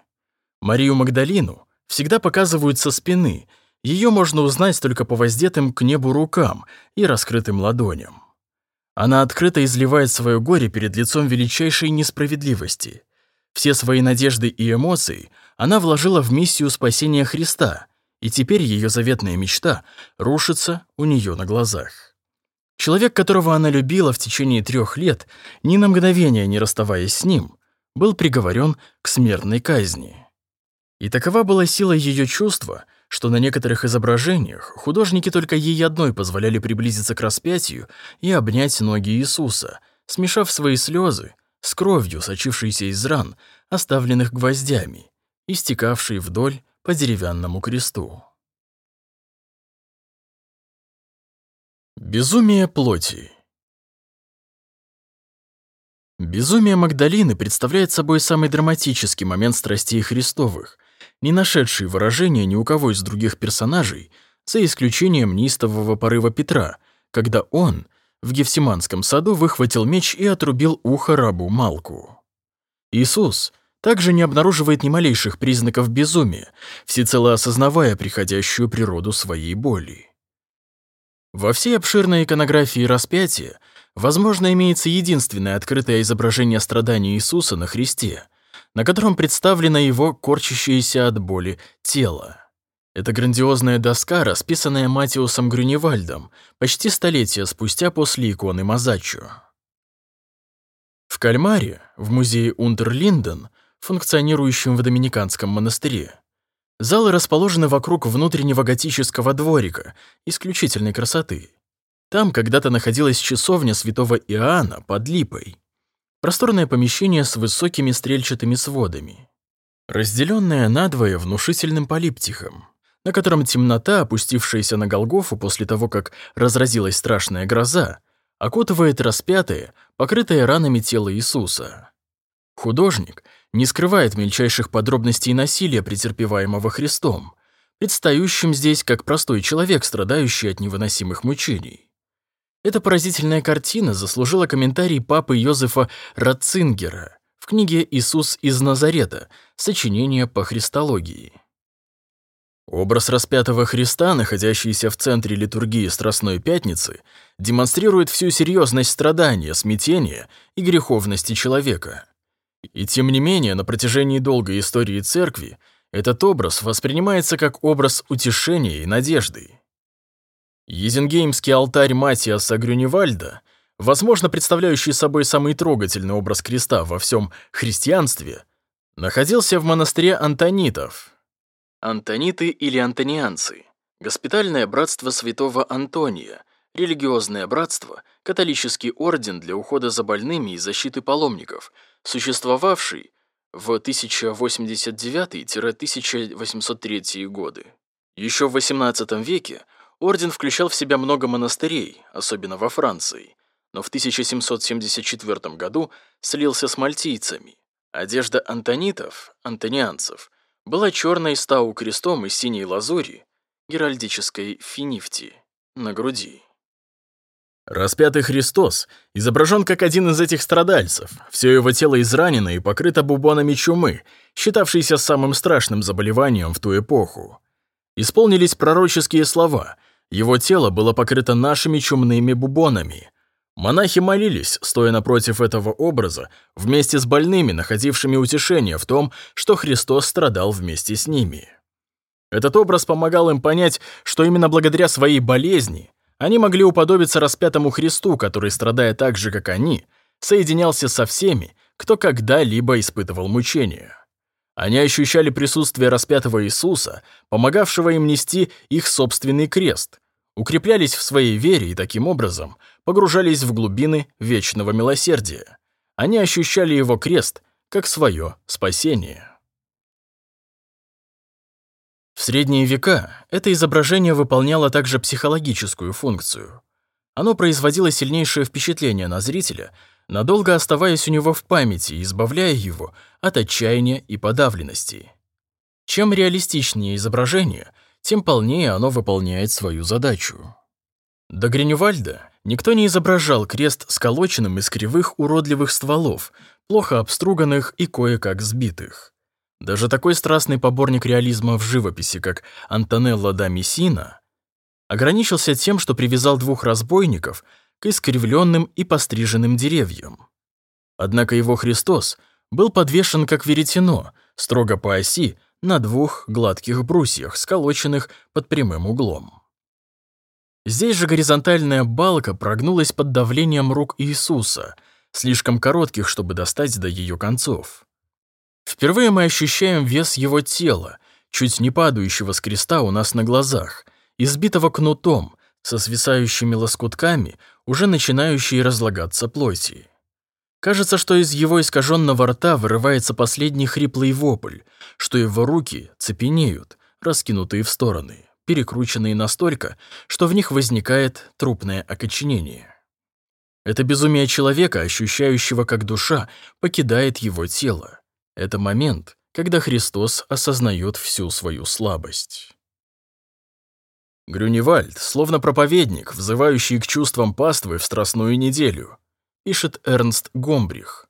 Марию Магдалину всегда показывают со спины, ее можно узнать только по воздетым к небу рукам и раскрытым ладоням. Она открыто изливает свое горе перед лицом величайшей несправедливости. Все свои надежды и эмоции она вложила в миссию спасения Христа, и теперь ее заветная мечта рушится у нее на глазах. Человек, которого она любила в течение трех лет, ни на мгновение не расставаясь с ним, был приговорен к смертной казни. И такова была сила ее чувства, что на некоторых изображениях художники только ей одной позволяли приблизиться к распятию и обнять ноги Иисуса, смешав свои слезы с кровью, сочившейся из ран, оставленных гвоздями, и стекавшей вдоль по деревянному кресту. Безумие плоти Безумие Магдалины представляет собой самый драматический момент страстей Христовых, не нашедший выражения ни у кого из других персонажей, за исключением неистового порыва Петра, когда он в Гефсиманском саду выхватил меч и отрубил ухо рабу Малку. Иисус также не обнаруживает ни малейших признаков безумия, всецело осознавая приходящую природу своей боли. Во всей обширной иконографии распятия, возможно, имеется единственное открытое изображение страдания Иисуса на Христе, на котором представлено его корчащееся от боли тело. Это грандиозная доска, расписанная Матиусом Грюневальдом почти столетия спустя после иконы Мазаччо. В Кальмаре, в музее Унтерлинден, функционирующем в Доминиканском монастыре, Залы расположены вокруг внутреннего готического дворика, исключительной красоты. Там когда-то находилась часовня святого Иоанна под Липой. Просторное помещение с высокими стрельчатыми сводами. Разделенное надвое внушительным полиптихом, на котором темнота, опустившаяся на Голгофу после того, как разразилась страшная гроза, окутывает распятое, покрытое ранами тело Иисуса. Художник не скрывает мельчайших подробностей насилия, претерпеваемого Христом, предстающим здесь как простой человек, страдающий от невыносимых мучений. Эта поразительная картина заслужила комментарий папы Йозефа Ратцингера в книге «Иисус из Назарета. Сочинение по христологии». Образ распятого Христа, находящийся в центре литургии Страстной Пятницы, демонстрирует всю серьезность страдания, смятения и греховности человека. И тем не менее, на протяжении долгой истории церкви этот образ воспринимается как образ утешения и надежды. Езенгеймский алтарь Матиаса Грюневальда, возможно, представляющий собой самый трогательный образ креста во всем христианстве, находился в монастыре антонитов. Антониты или антонианцы – госпитальное братство святого Антония, религиозное братство, католический орден для ухода за больными и защиты паломников, существовавший в 1089-1803 годы. Еще в XVIII веке орден включал в себя много монастырей, особенно во Франции, но в 1774 году слился с мальтийцами. Одежда антонитов, антонианцев, была черной с тау крестом из синей лазури, геральдической финифти, на груди. Распятый Христос изображен как один из этих страдальцев. Все его тело изранено и покрыто бубонами чумы, считавшейся самым страшным заболеванием в ту эпоху. Исполнились пророческие слова. Его тело было покрыто нашими чумными бубонами. Монахи молились, стоя напротив этого образа, вместе с больными, находившими утешение в том, что Христос страдал вместе с ними. Этот образ помогал им понять, что именно благодаря своей болезни они могли уподобиться распятому Христу, который, страдая так же, как они, соединялся со всеми, кто когда-либо испытывал мучения. Они ощущали присутствие распятого Иисуса, помогавшего им нести их собственный крест, укреплялись в своей вере и таким образом погружались в глубины вечного милосердия. Они ощущали его крест как свое спасение. В средние века это изображение выполняло также психологическую функцию. Оно производило сильнейшее впечатление на зрителя, надолго оставаясь у него в памяти избавляя его от отчаяния и подавленности. Чем реалистичнее изображение, тем полнее оно выполняет свою задачу. До Гриневальда никто не изображал крест сколоченным из кривых уродливых стволов, плохо обструганных и кое-как сбитых. Даже такой страстный поборник реализма в живописи, как Антонелло да Мессина, ограничился тем, что привязал двух разбойников к искривленным и постриженным деревьям. Однако его Христос был подвешен как веретено, строго по оси, на двух гладких брусьях, сколоченных под прямым углом. Здесь же горизонтальная балка прогнулась под давлением рук Иисуса, слишком коротких, чтобы достать до ее концов. Впервые мы ощущаем вес его тела, чуть не падающего с креста у нас на глазах, избитого кнутом, со свисающими лоскутками, уже начинающей разлагаться плоти. Кажется, что из его искаженного рта вырывается последний хриплый вопль, что его руки цепенеют, раскинутые в стороны, перекрученные настолько, что в них возникает трупное окоченение. Это безумие человека, ощущающего, как душа покидает его тело. Это момент, когда Христос осознает всю свою слабость. Грюневальд, словно проповедник, взывающий к чувствам паствы в Страстную неделю, пишет Эрнст Гомбрих.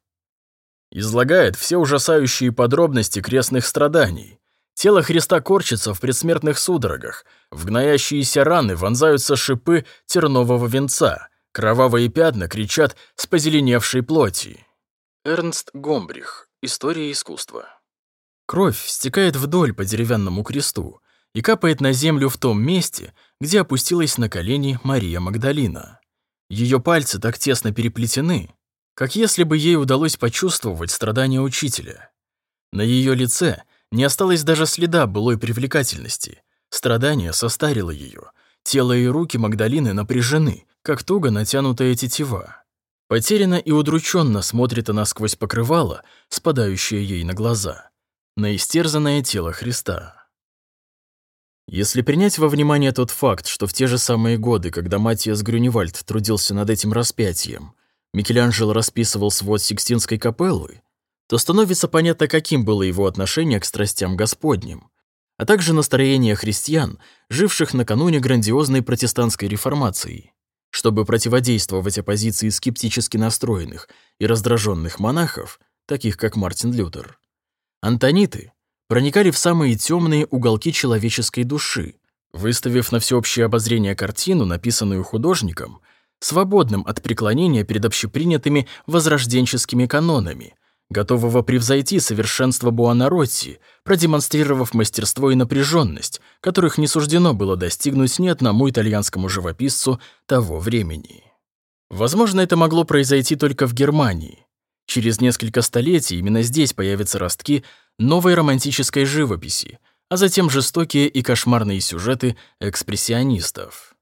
Излагает все ужасающие подробности крестных страданий. Тело Христа корчится в предсмертных судорогах, в гноящиеся раны вонзаются шипы тернового венца, кровавые пятна кричат с позеленевшей плоти. Эрнст Гомбрих. История искусства. Кровь стекает вдоль по деревянному кресту и капает на землю в том месте, где опустилась на колени Мария Магдалина. Ее пальцы так тесно переплетены, как если бы ей удалось почувствовать страдания учителя. На ее лице не осталось даже следа былой привлекательности. Страдание состарило ее. Тело и руки Магдалины напряжены, как туго натянутая тетива. Потерянно и удрученно смотрит она сквозь покрывало, спадающее ей на глаза, на истерзанное тело Христа. Если принять во внимание тот факт, что в те же самые годы, когда Матиас Грюневальд трудился над этим распятием, Микеланджело расписывал свод Сикстинской капеллы, то становится понятно, каким было его отношение к страстям Господним, а также настроение христиан, живших накануне грандиозной протестантской реформации. Чтобы противодействовать оппозиции скептически настроенных и раздраженных монахов, таких как Мартин Лютер, антониты проникали в самые темные уголки человеческой души, выставив на всеобщее обозрение картину, написанную художником, свободным от преклонения перед общепринятыми возрожденческими канонами, готового превзойти совершенство Буонаротти, продемонстрировав мастерство и напряженность, которых не суждено было достигнуть ни одному итальянскому живописцу того времени. Возможно, это могло произойти только в Германии. Через несколько столетий именно здесь появятся ростки новой романтической живописи, а затем жестокие и кошмарные сюжеты экспрессионистов.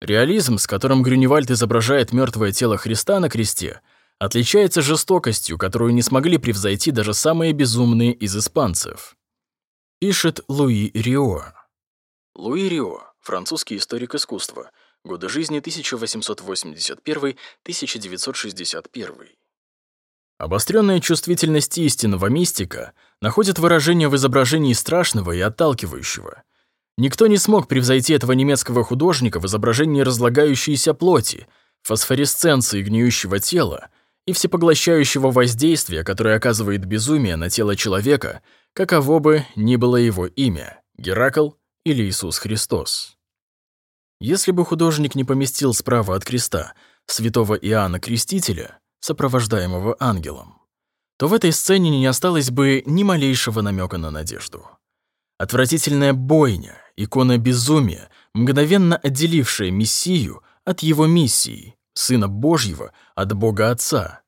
Реализм, с которым Грюневальд изображает мертвое тело Христа на кресте, отличается жестокостью, которую не смогли превзойти даже самые безумные из испанцев. Пишет Луи Рио. Луи Рио, французский историк искусства, годы жизни 1881-1961. Обостренная чувствительность истинного мистика находит выражение в изображении страшного и отталкивающего. Никто не смог превзойти этого немецкого художника в изображении разлагающейся плоти, фосфоресценции гниющего тела и всепоглощающего воздействия, которое оказывает безумие на тело человека, каково бы ни было его имя – Геракл или Иисус Христос. Если бы художник не поместил справа от креста святого Иоанна Крестителя – сопровождаемого ангелом, то в этой сцене не осталось бы ни малейшего намека на надежду. Отвратительная бойня, икона безумия, мгновенно отделившая Мессию от его миссии, Сына Божьего от Бога Отца.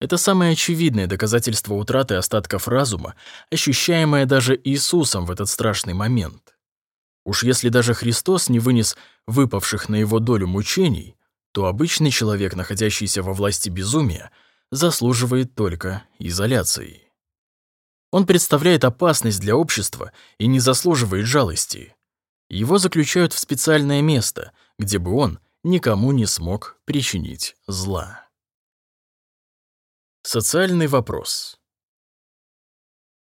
Это самое очевидное доказательство утраты остатков разума, ощущаемое даже Иисусом в этот страшный момент. Уж если даже Христос не вынес выпавших на его долю мучений, то обычный человек, находящийся во власти безумия, заслуживает только изоляции. Он представляет опасность для общества и не заслуживает жалости. Его заключают в специальное место, где бы он никому не смог причинить зла. Социальный вопрос.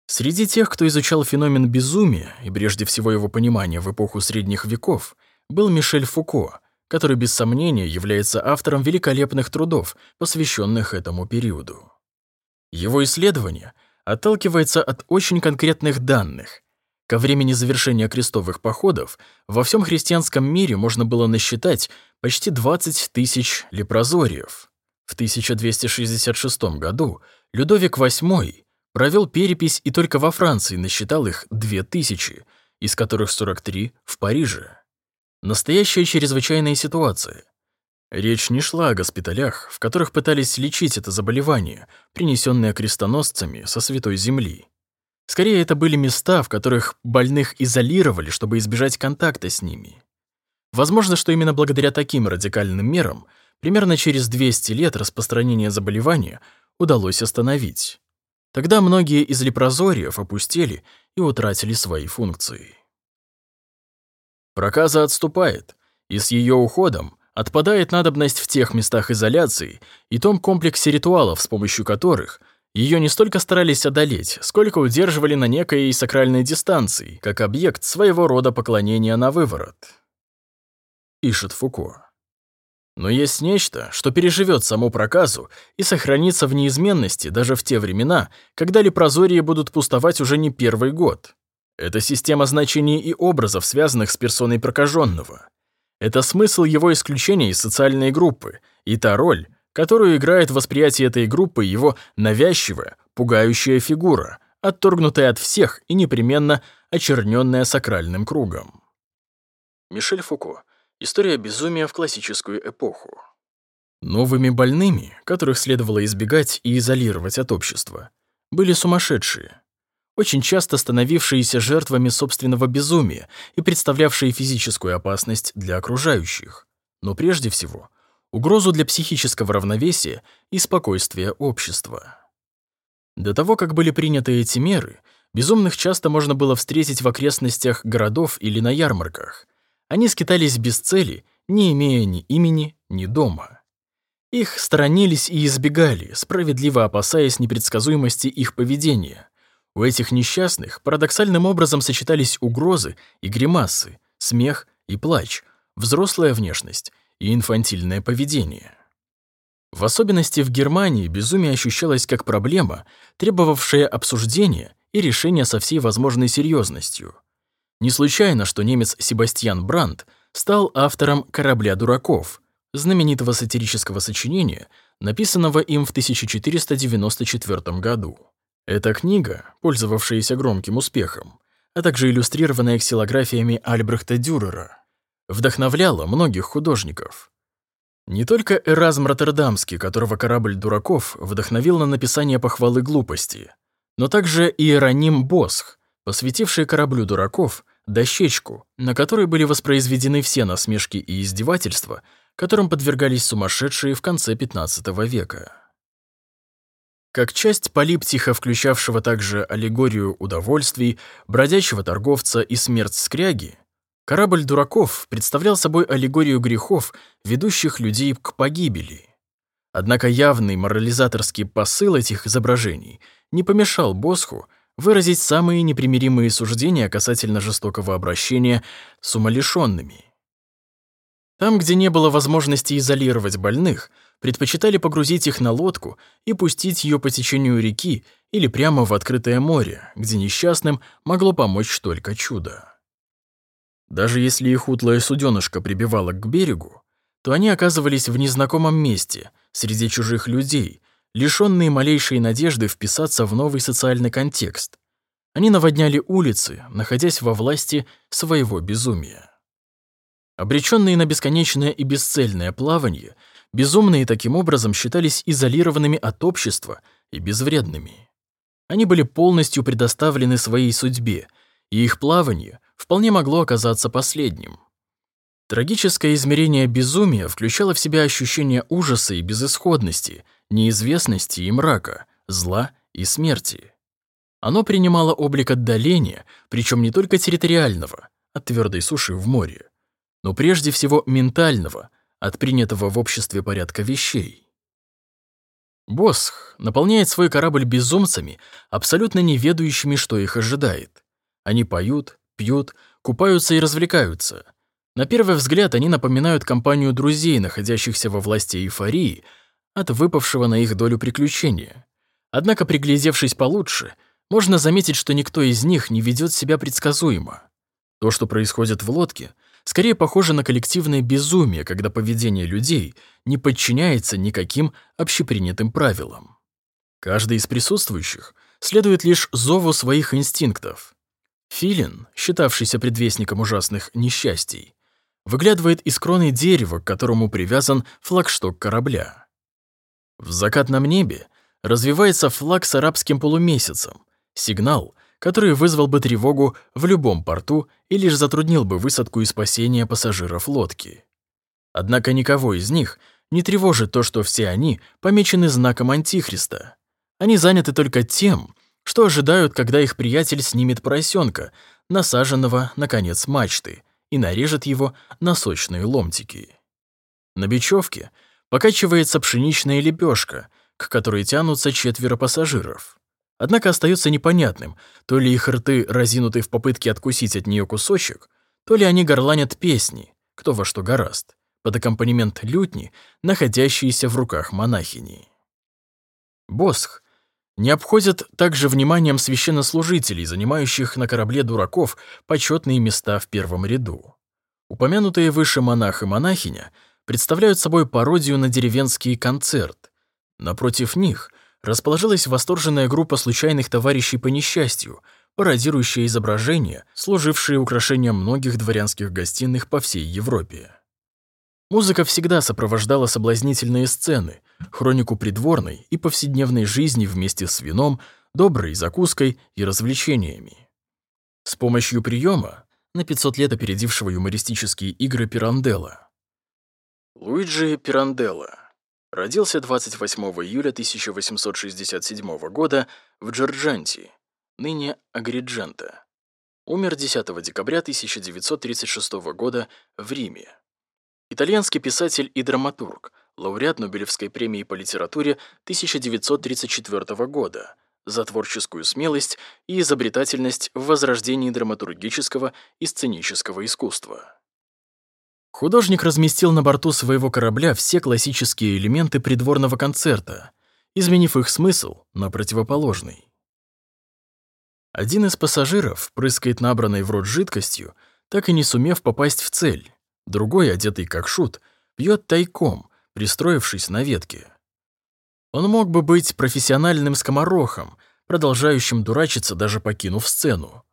Среди тех, кто изучал феномен безумия и прежде всего его понимания в эпоху средних веков, был Мишель Фуко, который без сомнения является автором великолепных трудов, посвященных этому периоду. Его исследование отталкивается от очень конкретных данных. Ко времени завершения крестовых походов во всем христианском мире можно было насчитать почти 20 тысяч лепрозориев. В 1266 году Людовик VIII провел перепись и только во Франции насчитал их 2000, из которых 43 в Париже. Настоящая чрезвычайная ситуация. Речь не шла о госпиталях, в которых пытались лечить это заболевание, принесенное крестоносцами со Святой Земли. Скорее, это были места, в которых больных изолировали, чтобы избежать контакта с ними. Возможно, что именно благодаря таким радикальным мерам примерно через 200 лет распространение заболевания удалось остановить. Тогда многие из лепрозориев опустели и утратили свои функции. Проказа отступает, и с ее уходом отпадает надобность в тех местах изоляции и том комплексе ритуалов, с помощью которых ее не столько старались одолеть, сколько удерживали на некой сакральной дистанции, как объект своего рода поклонения на выворот. Пишет Фуко. Но есть нечто, что переживет саму проказу и сохранится в неизменности даже в те времена, когда лепрозории будут пустовать уже не первый год. Это система значений и образов, связанных с персоной прокаженного. Это смысл его исключения из социальной группы и та роль, которую играет в восприятии этой группы его навязчивая, пугающая фигура, отторгнутая от всех и непременно очерненная сакральным кругом. Мишель Фуко. История безумия в классическую эпоху. Новыми больными, которых следовало избегать и изолировать от общества, были сумасшедшие, очень часто становившиеся жертвами собственного безумия и представлявшие физическую опасность для окружающих, но прежде всего угрозу для психического равновесия и спокойствия общества. До того, как были приняты эти меры, безумных часто можно было встретить в окрестностях городов или на ярмарках. Они скитались без цели, не имея ни имени, ни дома. Их сторонились и избегали, справедливо опасаясь непредсказуемости их поведения, у этих несчастных парадоксальным образом сочетались угрозы и гримасы, смех и плач, взрослая внешность и инфантильное поведение. В особенности в Германии безумие ощущалось как проблема, требовавшая обсуждения и решения со всей возможной серьезностью. Не случайно, что немец Себастьян Брандт стал автором «Корабля дураков», знаменитого сатирического сочинения, написанного им в 1494 году. Эта книга, пользовавшаяся громким успехом, а также иллюстрированная ксилографиями Альбрехта Дюрера, вдохновляла многих художников. Не только Эразм Роттердамский, которого корабль дураков вдохновил на написание похвалы глупости, но также и Иероним Босх, посвятивший кораблю дураков дощечку, на которой были воспроизведены все насмешки и издевательства, которым подвергались сумасшедшие в конце XV века. Как часть полиптиха, включавшего также аллегорию удовольствий, бродячего торговца и смерть скряги, корабль дураков представлял собой аллегорию грехов, ведущих людей к погибели. Однако явный морализаторский посыл этих изображений не помешал Босху выразить самые непримиримые суждения касательно жестокого обращения с умалишенными. Там, где не было возможности изолировать больных, предпочитали погрузить их на лодку и пустить ее по течению реки или прямо в открытое море, где несчастным могло помочь только чудо. Даже если их утлое суденышко прибивало к берегу, то они оказывались в незнакомом месте, среди чужих людей, лишённые малейшей надежды вписаться в новый социальный контекст. Они наводняли улицы, находясь во власти своего безумия. Обречённые на бесконечное и бесцельное плавание, безумные таким образом считались изолированными от общества и безвредными. Они были полностью предоставлены своей судьбе, и их плавание вполне могло оказаться последним. Трагическое измерение безумия включало в себя ощущение ужаса и безысходности, неизвестности и мрака, зла и смерти. Оно принимало облик отдаления, причем не только территориального, от твердой суши в море, но прежде всего ментального, от принятого в обществе порядка вещей. Босх наполняет свой корабль безумцами, абсолютно не ведающими, что их ожидает. Они поют, пьют, купаются и развлекаются — на первый взгляд они напоминают компанию друзей, находящихся во власти эйфории от выпавшего на их долю приключения. Однако, приглядевшись получше, можно заметить, что никто из них не ведет себя предсказуемо. То, что происходит в лодке, скорее похоже на коллективное безумие, когда поведение людей не подчиняется никаким общепринятым правилам. Каждый из присутствующих следует лишь зову своих инстинктов. Филин, считавшийся предвестником ужасных несчастий, выглядывает из кроны дерева, к которому привязан флагшток корабля. В закатном небе развивается флаг с арабским полумесяцем, сигнал, который вызвал бы тревогу в любом порту и лишь затруднил бы высадку и спасение пассажиров лодки. Однако никого из них не тревожит то, что все они помечены знаком Антихриста. Они заняты только тем, что ожидают, когда их приятель снимет поросенка, насаженного на конец мачты, и нарежет его на сочные ломтики. На бечевке покачивается пшеничная лепешка, к которой тянутся четверо пассажиров. Однако остается непонятным, то ли их рты разинуты в попытке откусить от нее кусочек, то ли они горланят песни, кто во что гораст, под аккомпанемент лютни, находящиеся в руках монахини. Босх не обходят также вниманием священнослужителей, занимающих на корабле дураков почетные места в первом ряду. Упомянутые выше монах и монахиня представляют собой пародию на деревенский концерт. Напротив них расположилась восторженная группа случайных товарищей по несчастью, пародирующая изображения, служившие украшением многих дворянских гостиных по всей Европе. Музыка всегда сопровождала соблазнительные сцены, хронику придворной и повседневной жизни вместе с вином, доброй закуской и развлечениями. С помощью приема, на 500 лет опередившего юмористические игры Пиранделла. Луиджи Пиранделла родился 28 июля 1867 года в Джорджанти, ныне Агриджента. Умер 10 декабря 1936 года в Риме. Итальянский писатель и драматург, лауреат Нобелевской премии по литературе 1934 года за творческую смелость и изобретательность в возрождении драматургического и сценического искусства. Художник разместил на борту своего корабля все классические элементы придворного концерта, изменив их смысл на противоположный. Один из пассажиров прыскает набранной в рот жидкостью, так и не сумев попасть в цель. Другой, одетый как шут, пьет тайком, пристроившись на ветке. Он мог бы быть профессиональным скоморохом, продолжающим дурачиться, даже покинув сцену.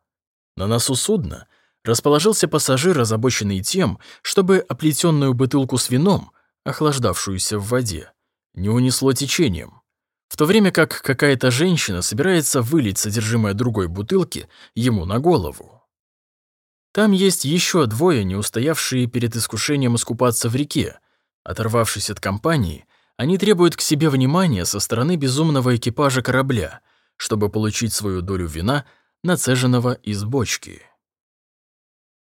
На носу судна расположился пассажир, озабоченный тем, чтобы оплетенную бутылку с вином, охлаждавшуюся в воде, не унесло течением, в то время как какая-то женщина собирается вылить содержимое другой бутылки ему на голову. Там есть еще двое, не устоявшие перед искушением искупаться в реке. Оторвавшись от компании, они требуют к себе внимания со стороны безумного экипажа корабля, чтобы получить свою долю вина, нацеженного из бочки.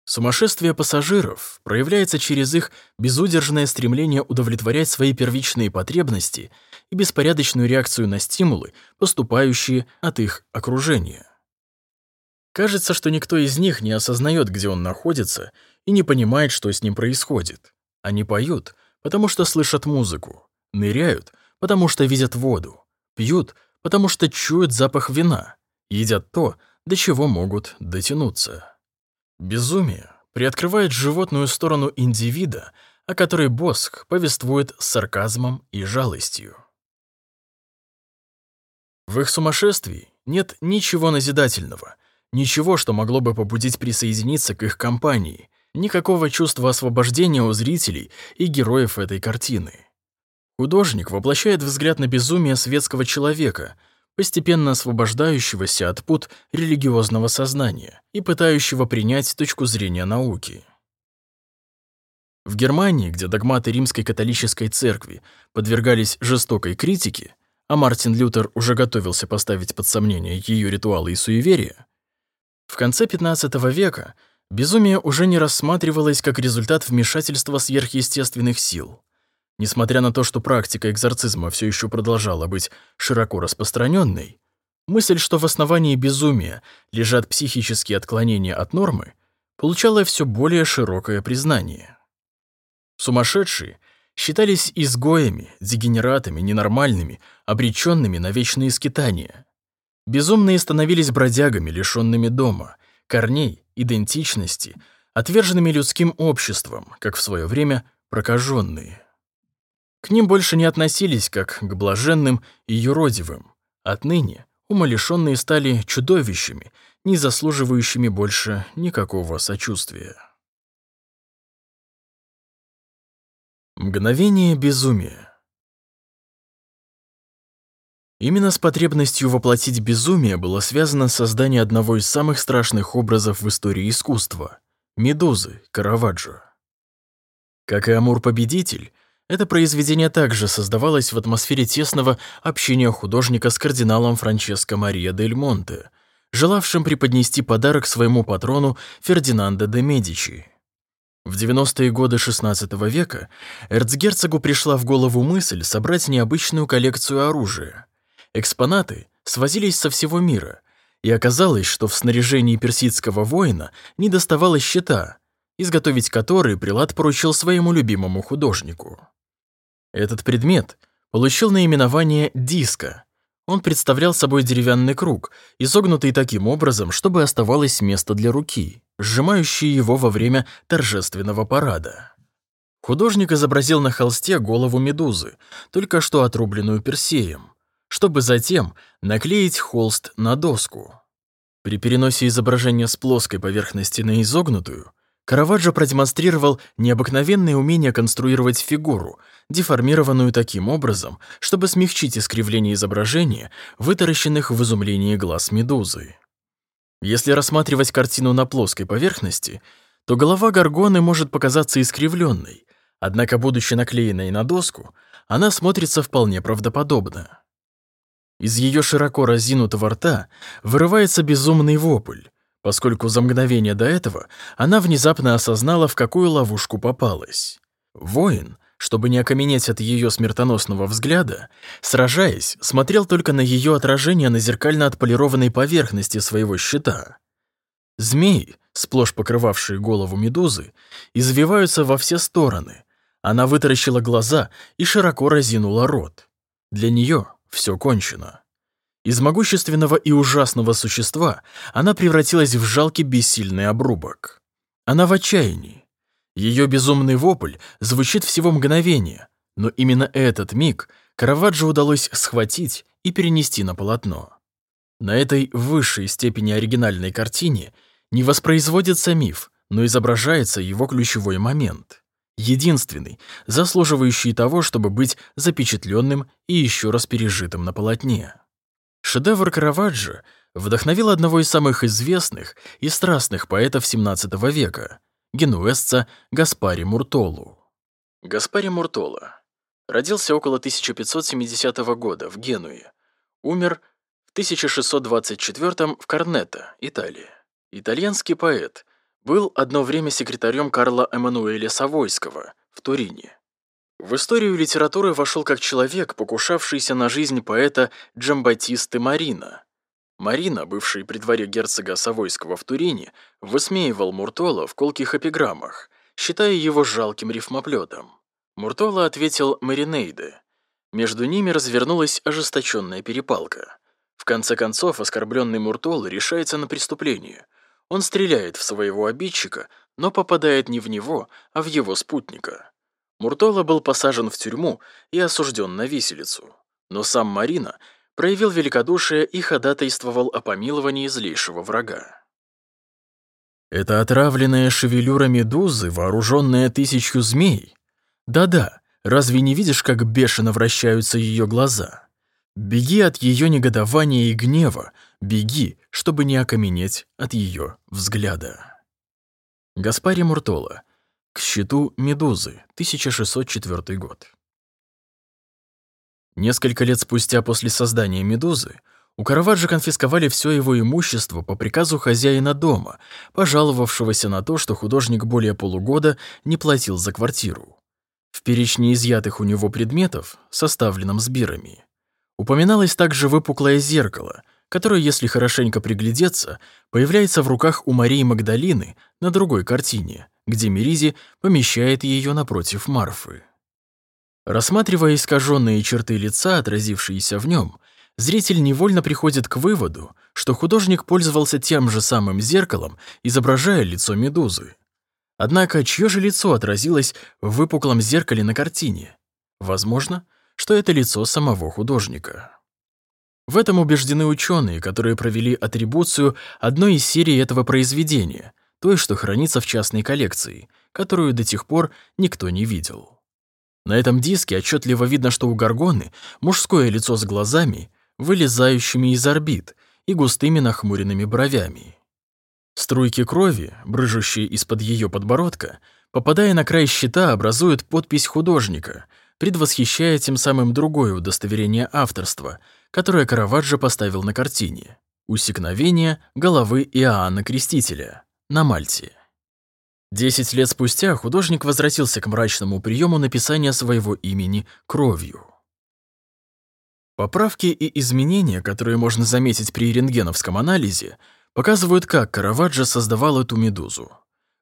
Сумасшествие пассажиров проявляется через их безудержное стремление удовлетворять свои первичные потребности и беспорядочную реакцию на стимулы, поступающие от их окружения. Кажется, что никто из них не осознает, где он находится, и не понимает, что с ним происходит. Они поют, потому что слышат музыку, ныряют, потому что видят воду, пьют, потому что чуют запах вина, едят то, до чего могут дотянуться. Безумие приоткрывает животную сторону индивида, о которой Босх повествует с сарказмом и жалостью. В их сумасшествии нет ничего назидательного, ничего, что могло бы побудить присоединиться к их компании, никакого чувства освобождения у зрителей и героев этой картины. Художник воплощает взгляд на безумие светского человека – постепенно освобождающегося от пут религиозного сознания и пытающего принять точку зрения науки. В Германии, где догматы римской католической церкви подвергались жестокой критике, а Мартин Лютер уже готовился поставить под сомнение ее ритуалы и суеверия, в конце XV века безумие уже не рассматривалось как результат вмешательства сверхъестественных сил – Несмотря на то, что практика экзорцизма все еще продолжала быть широко распространенной, мысль, что в основании безумия лежат психические отклонения от нормы, получала все более широкое признание. Сумасшедшие считались изгоями, дегенератами, ненормальными, обреченными на вечные скитания. Безумные становились бродягами, лишенными дома, корней, идентичности, отверженными людским обществом, как в свое время прокаженные. К ним больше не относились как к блаженным и юродивым. Отныне умалишенные стали чудовищами, не заслуживающими больше никакого сочувствия. Мгновение безумия Именно с потребностью воплотить безумие было связано создание одного из самых страшных образов в истории искусства — Медузы Караваджо. Как и Амур-победитель, это произведение также создавалось в атмосфере тесного общения художника с кардиналом Франческо Мария дель Монте, желавшим преподнести подарок своему патрону Фердинандо де Медичи. В 90-е годы XVI века эрцгерцогу пришла в голову мысль собрать необычную коллекцию оружия. Экспонаты свозились со всего мира, и оказалось, что в снаряжении персидского воина не доставалось щита, изготовить который прилад поручил своему любимому художнику. Этот предмет получил наименование диска. Он представлял собой деревянный круг, изогнутый таким образом, чтобы оставалось место для руки, сжимающей его во время торжественного парада. Художник изобразил на холсте голову медузы, только что отрубленную персеем, чтобы затем наклеить холст на доску. При переносе изображения с плоской поверхности на изогнутую Караваджо продемонстрировал необыкновенное умение конструировать фигуру, деформированную таким образом, чтобы смягчить искривление изображения, вытаращенных в изумлении глаз медузы. Если рассматривать картину на плоской поверхности, то голова горгоны может показаться искривленной, однако, будучи наклеенной на доску, она смотрится вполне правдоподобно. Из ее широко разинутого рта вырывается безумный вопль, поскольку за мгновение до этого она внезапно осознала, в какую ловушку попалась. Воин, чтобы не окаменеть от ее смертоносного взгляда, сражаясь, смотрел только на ее отражение на зеркально отполированной поверхности своего щита. Змеи, сплошь покрывавшие голову медузы, извиваются во все стороны. Она вытаращила глаза и широко разинула рот. Для нее все кончено. Из могущественного и ужасного существа она превратилась в жалкий бессильный обрубок. Она в отчаянии. Ее безумный вопль звучит всего мгновение, но именно этот миг Караваджо удалось схватить и перенести на полотно. На этой высшей степени оригинальной картине не воспроизводится миф, но изображается его ключевой момент. Единственный, заслуживающий того, чтобы быть запечатленным и еще раз пережитым на полотне. Шедевр Караваджо вдохновил одного из самых известных и страстных поэтов XVII века, генуэзца Гаспари Муртолу. Гаспари Муртола родился около 1570 года в Генуе, умер в 1624 в Корнетто, Италия. Итальянский поэт, был одно время секретарем Карла Эммануэля Савойского в Турине. В историю литературы вошел как человек, покушавшийся на жизнь поэта Джамбатисты Марина. Марина, бывший при дворе герцога Савойского в Турине, высмеивал Муртола в колких эпиграммах, считая его жалким рифмоплетом. Муртола ответил Маринейде. Между ними развернулась ожесточенная перепалка. В конце концов, оскорбленный Муртола решается на преступление. Он стреляет в своего обидчика, но попадает не в него, а в его спутника. Муртола был посажен в тюрьму и осужден на виселицу. Но сам Марина проявил великодушие и ходатайствовал о помиловании злейшего врага. Это отравленная шевелюра медузы, вооруженная тысячу змей. Да-да, разве не видишь, как бешено вращаются ее глаза? Беги от ее негодования и гнева, беги, чтобы не окаменеть от ее взгляда. Гаспари Муртола, к счету Медузы, 1604 год. Несколько лет спустя после создания Медузы у Караваджо конфисковали все его имущество по приказу хозяина дома, пожаловавшегося на то, что художник более полугода не платил за квартиру. В перечне изъятых у него предметов, составленном сбирами, упоминалось также выпуклое зеркало, которое, если хорошенько приглядеться, появляется в руках у Марии Магдалины на другой картине – где Меризи помещает ее напротив Марфы. Рассматривая искаженные черты лица, отразившиеся в нем, зритель невольно приходит к выводу, что художник пользовался тем же самым зеркалом, изображая лицо медузы. Однако, чье же лицо отразилось в выпуклом зеркале на картине? Возможно, что это лицо самого художника. В этом убеждены ученые, которые провели атрибуцию одной из серий этого произведения — той, что хранится в частной коллекции, которую до тех пор никто не видел. На этом диске отчетливо видно, что у Гаргоны мужское лицо с глазами, вылезающими из орбит и густыми нахмуренными бровями. Струйки крови, брыжущие из-под ее подбородка, попадая на край щита, образуют подпись художника, предвосхищая тем самым другое удостоверение авторства, которое Караваджо поставил на картине — усекновение головы Иоанна Крестителя на Мальте. Десять лет спустя художник возвратился к мрачному приему написания своего имени кровью. Поправки и изменения, которые можно заметить при рентгеновском анализе, показывают, как Караваджо создавал эту медузу.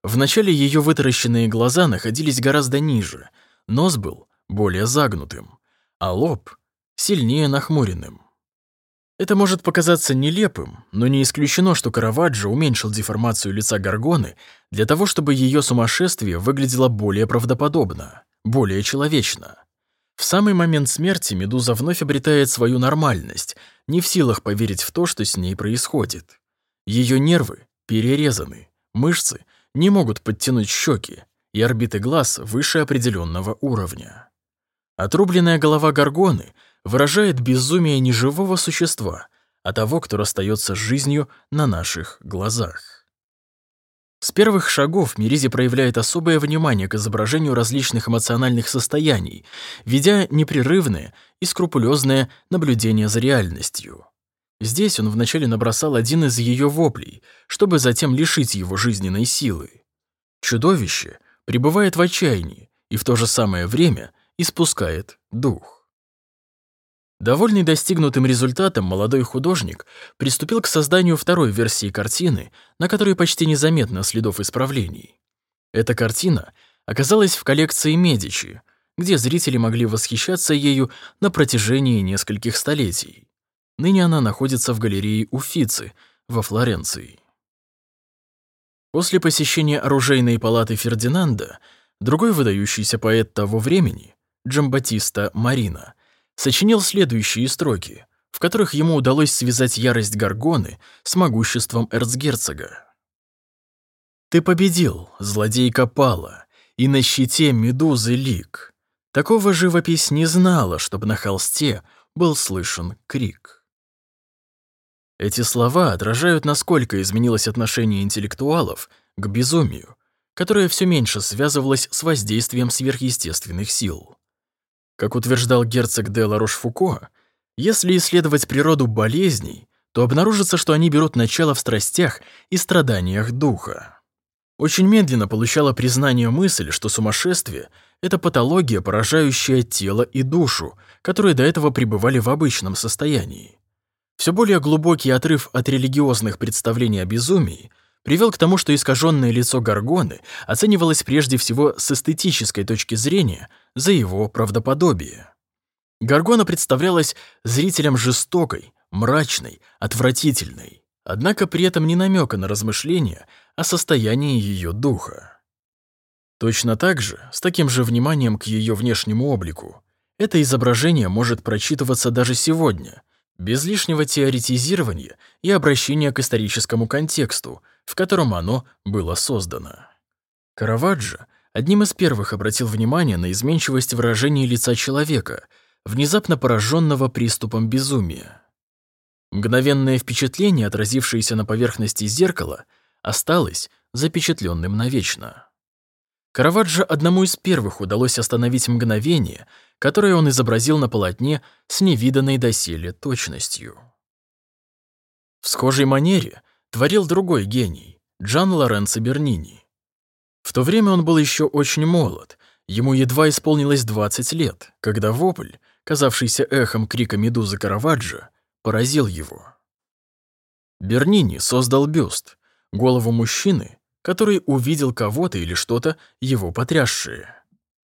Вначале ее вытаращенные глаза находились гораздо ниже, нос был более загнутым, а лоб сильнее нахмуренным. Это может показаться нелепым, но не исключено, что Караваджо уменьшил деформацию лица Гаргоны для того, чтобы ее сумасшествие выглядело более правдоподобно, более человечно. В самый момент смерти Медуза вновь обретает свою нормальность, не в силах поверить в то, что с ней происходит. Ее нервы перерезаны, мышцы не могут подтянуть щеки, и орбиты глаз выше определенного уровня. Отрубленная голова Гаргоны — выражает безумие не живого существа, а того, кто расстается с жизнью на наших глазах. С первых шагов Миризи проявляет особое внимание к изображению различных эмоциональных состояний, ведя непрерывное и скрупулезное наблюдение за реальностью. Здесь он вначале набросал один из ее воплей, чтобы затем лишить его жизненной силы. Чудовище пребывает в отчаянии и в то же самое время испускает дух. Довольный достигнутым результатом, молодой художник приступил к созданию второй версии картины, на которой почти незаметно следов исправлений. Эта картина оказалась в коллекции Медичи, где зрители могли восхищаться ею на протяжении нескольких столетий. Ныне она находится в галерее Уфицы во Флоренции. После посещения оружейной палаты Фердинанда другой выдающийся поэт того времени, Джамбатиста Марина, сочинил следующие строки, в которых ему удалось связать ярость Гаргоны с могуществом эрцгерцога. «Ты победил, злодейка пала, и на щите медузы лик. Такого живопись не знала, чтобы на холсте был слышен крик». Эти слова отражают, насколько изменилось отношение интеллектуалов к безумию, которое все меньше связывалось с воздействием сверхъестественных сил. Как утверждал герцог де Ларош-Фуко, если исследовать природу болезней, то обнаружится, что они берут начало в страстях и страданиях духа. Очень медленно получала признание мысль, что сумасшествие — это патология, поражающая тело и душу, которые до этого пребывали в обычном состоянии. Все более глубокий отрыв от религиозных представлений о безумии привел к тому, что искаженное лицо Гаргоны оценивалось прежде всего с эстетической точки зрения за его правдоподобие. Гаргона представлялась зрителям жестокой, мрачной, отвратительной, однако при этом не намека на размышления о состоянии ее духа. Точно так же, с таким же вниманием к ее внешнему облику, это изображение может прочитываться даже сегодня — без лишнего теоретизирования и обращения к историческому контексту, в котором оно было создано. Караваджо одним из первых обратил внимание на изменчивость выражения лица человека, внезапно пораженного приступом безумия. Мгновенное впечатление, отразившееся на поверхности зеркала, осталось запечатленным навечно. Караваджо одному из первых удалось остановить мгновение, которое он изобразил на полотне с невиданной доселе точностью. В схожей манере творил другой гений — Джан Лоренцо Бернини. В то время он был еще очень молод, ему едва исполнилось 20 лет, когда вопль, казавшийся эхом крика Медузы Караваджо, поразил его. Бернини создал бюст, голову мужчины, который увидел кого-то или что-то, его потрясшее.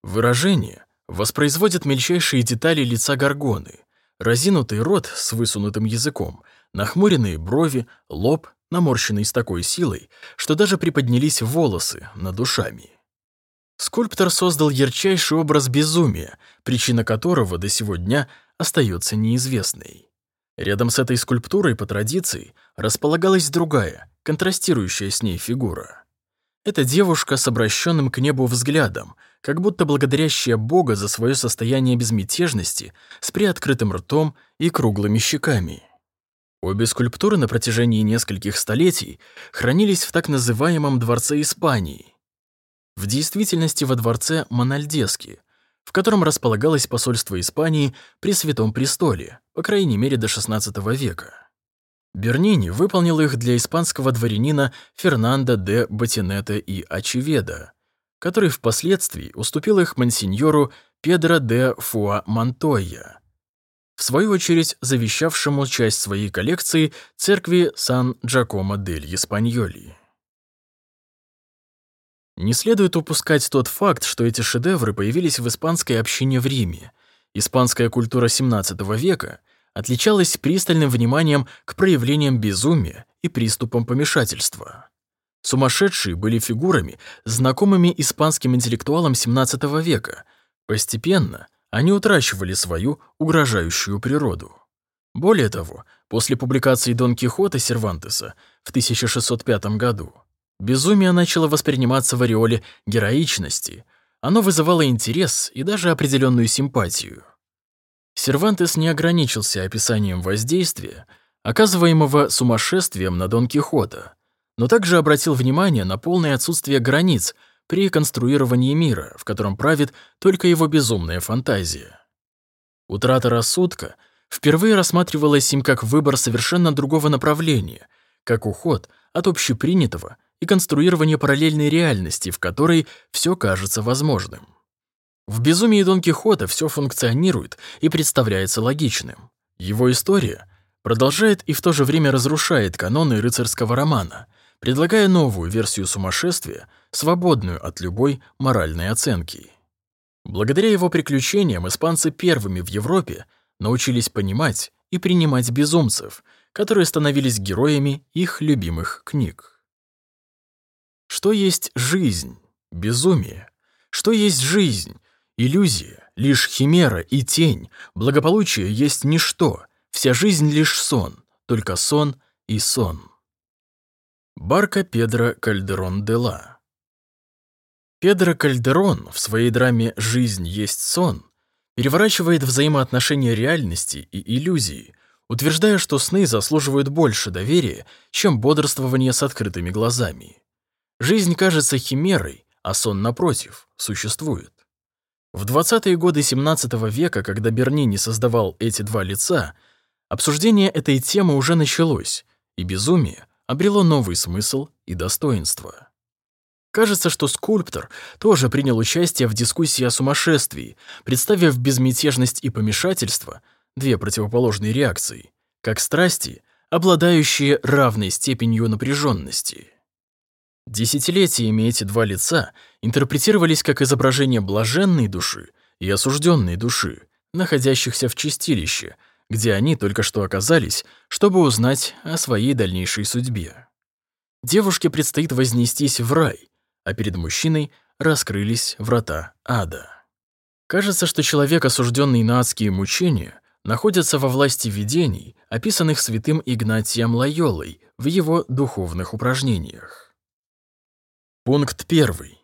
Выражение, воспроизводит мельчайшие детали лица горгоны, разинутый рот с высунутым языком, нахмуренные брови, лоб, наморщенный с такой силой, что даже приподнялись волосы над ушами. Скульптор создал ярчайший образ безумия, причина которого до сего дня остается неизвестной. Рядом с этой скульптурой по традиции располагалась другая, контрастирующая с ней фигура. Это девушка с обращенным к небу взглядом, как будто благодарящая Бога за свое состояние безмятежности с приоткрытым ртом и круглыми щеками. Обе скульптуры на протяжении нескольких столетий хранились в так называемом дворце Испании. В действительности во дворце Мональдески, в котором располагалось посольство Испании при Святом Престоле, по крайней мере до XVI века. Бернини выполнил их для испанского дворянина Фернандо де Батинета и Ачеведа, который впоследствии уступил их мансиньору Педро де Фуа Монтойя, в свою очередь завещавшему часть своей коллекции церкви Сан-Джакомо дель Испаньоли. Не следует упускать тот факт, что эти шедевры появились в испанской общине в Риме. Испанская культура XVII века отличалась пристальным вниманием к проявлениям безумия и приступам помешательства. Сумасшедшие были фигурами, знакомыми испанским интеллектуалам XVII века. Постепенно они утрачивали свою угрожающую природу. Более того, после публикации Дон Кихота Сервантеса в 1605 году безумие начало восприниматься в ореоле героичности, оно вызывало интерес и даже определенную симпатию. Сервантес не ограничился описанием воздействия, оказываемого сумасшествием на Дон Кихота, но также обратил внимание на полное отсутствие границ при конструировании мира, в котором правит только его безумная фантазия. Утрата рассудка впервые рассматривалась им как выбор совершенно другого направления, как уход от общепринятого и конструирование параллельной реальности, в которой все кажется возможным. В «Безумии Дон Кихота» все функционирует и представляется логичным. Его история продолжает и в то же время разрушает каноны рыцарского романа — предлагая новую версию сумасшествия, свободную от любой моральной оценки. Благодаря его приключениям испанцы первыми в Европе научились понимать и принимать безумцев, которые становились героями их любимых книг. Что есть жизнь? Безумие. Что есть жизнь? Иллюзия, лишь химера и тень. Благополучие есть ничто. Вся жизнь лишь сон, только сон и сон. Барка Педро Кальдерон де Ла. Педро Кальдерон в своей драме «Жизнь есть сон» переворачивает взаимоотношения реальности и иллюзии, утверждая, что сны заслуживают больше доверия, чем бодрствование с открытыми глазами. Жизнь кажется химерой, а сон, напротив, существует. В 20-е годы XVII века, когда Бернини создавал эти два лица, обсуждение этой темы уже началось, и безумие обрело новый смысл и достоинство. Кажется, что скульптор тоже принял участие в дискуссии о сумасшествии, представив безмятежность и помешательство, две противоположные реакции, как страсти, обладающие равной степенью напряженности. Десятилетиями эти два лица интерпретировались как изображение блаженной души и осужденной души, находящихся в чистилище, где они только что оказались, чтобы узнать о своей дальнейшей судьбе. Девушке предстоит вознестись в рай, а перед мужчиной раскрылись врата ада. Кажется, что человек, осужденный на адские мучения, находится во власти видений, описанных святым Игнатием Лайолой в его духовных упражнениях. Пункт первый.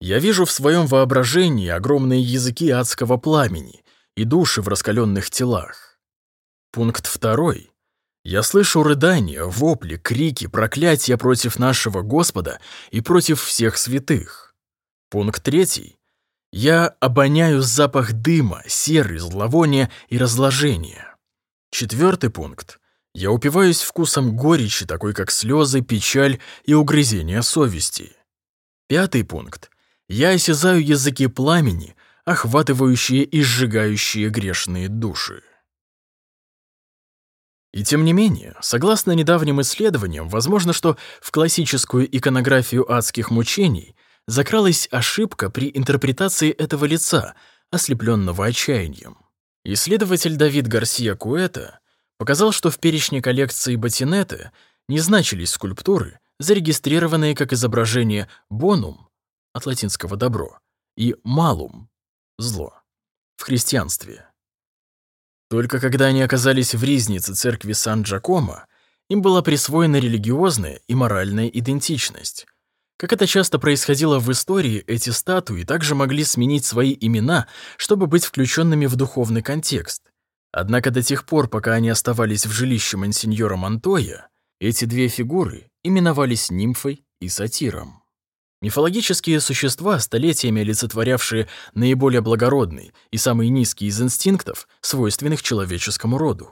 Я вижу в своем воображении огромные языки адского пламени и души в раскаленных телах. Пункт второй. Я слышу рыдания, вопли, крики, проклятия против нашего Господа и против всех святых. Пункт третий. Я обоняю запах дыма, серы, зловония и разложения. Четвертый пункт. Я упиваюсь вкусом горечи, такой как слезы, печаль и угрызения совести. Пятый пункт. Я осязаю языки пламени, охватывающие и сжигающие грешные души. И тем не менее, согласно недавним исследованиям, возможно, что в классическую иконографию адских мучений закралась ошибка при интерпретации этого лица, ослепленного отчаянием. Исследователь Давид Гарсия Куэта показал, что в перечне коллекции Ботинеты не значились скульптуры, зарегистрированные как изображение «бонум» от латинского «добро» и «малум» — «зло» в христианстве. Только когда они оказались в ризнице церкви Сан-Джакомо, им была присвоена религиозная и моральная идентичность. Как это часто происходило в истории, эти статуи также могли сменить свои имена, чтобы быть включенными в духовный контекст. Однако до тех пор, пока они оставались в жилище мансиньора Монтоя, эти две фигуры именовались нимфой и сатиром. Мифологические существа, столетиями олицетворявшие наиболее благородный и самый низкий из инстинктов, свойственных человеческому роду.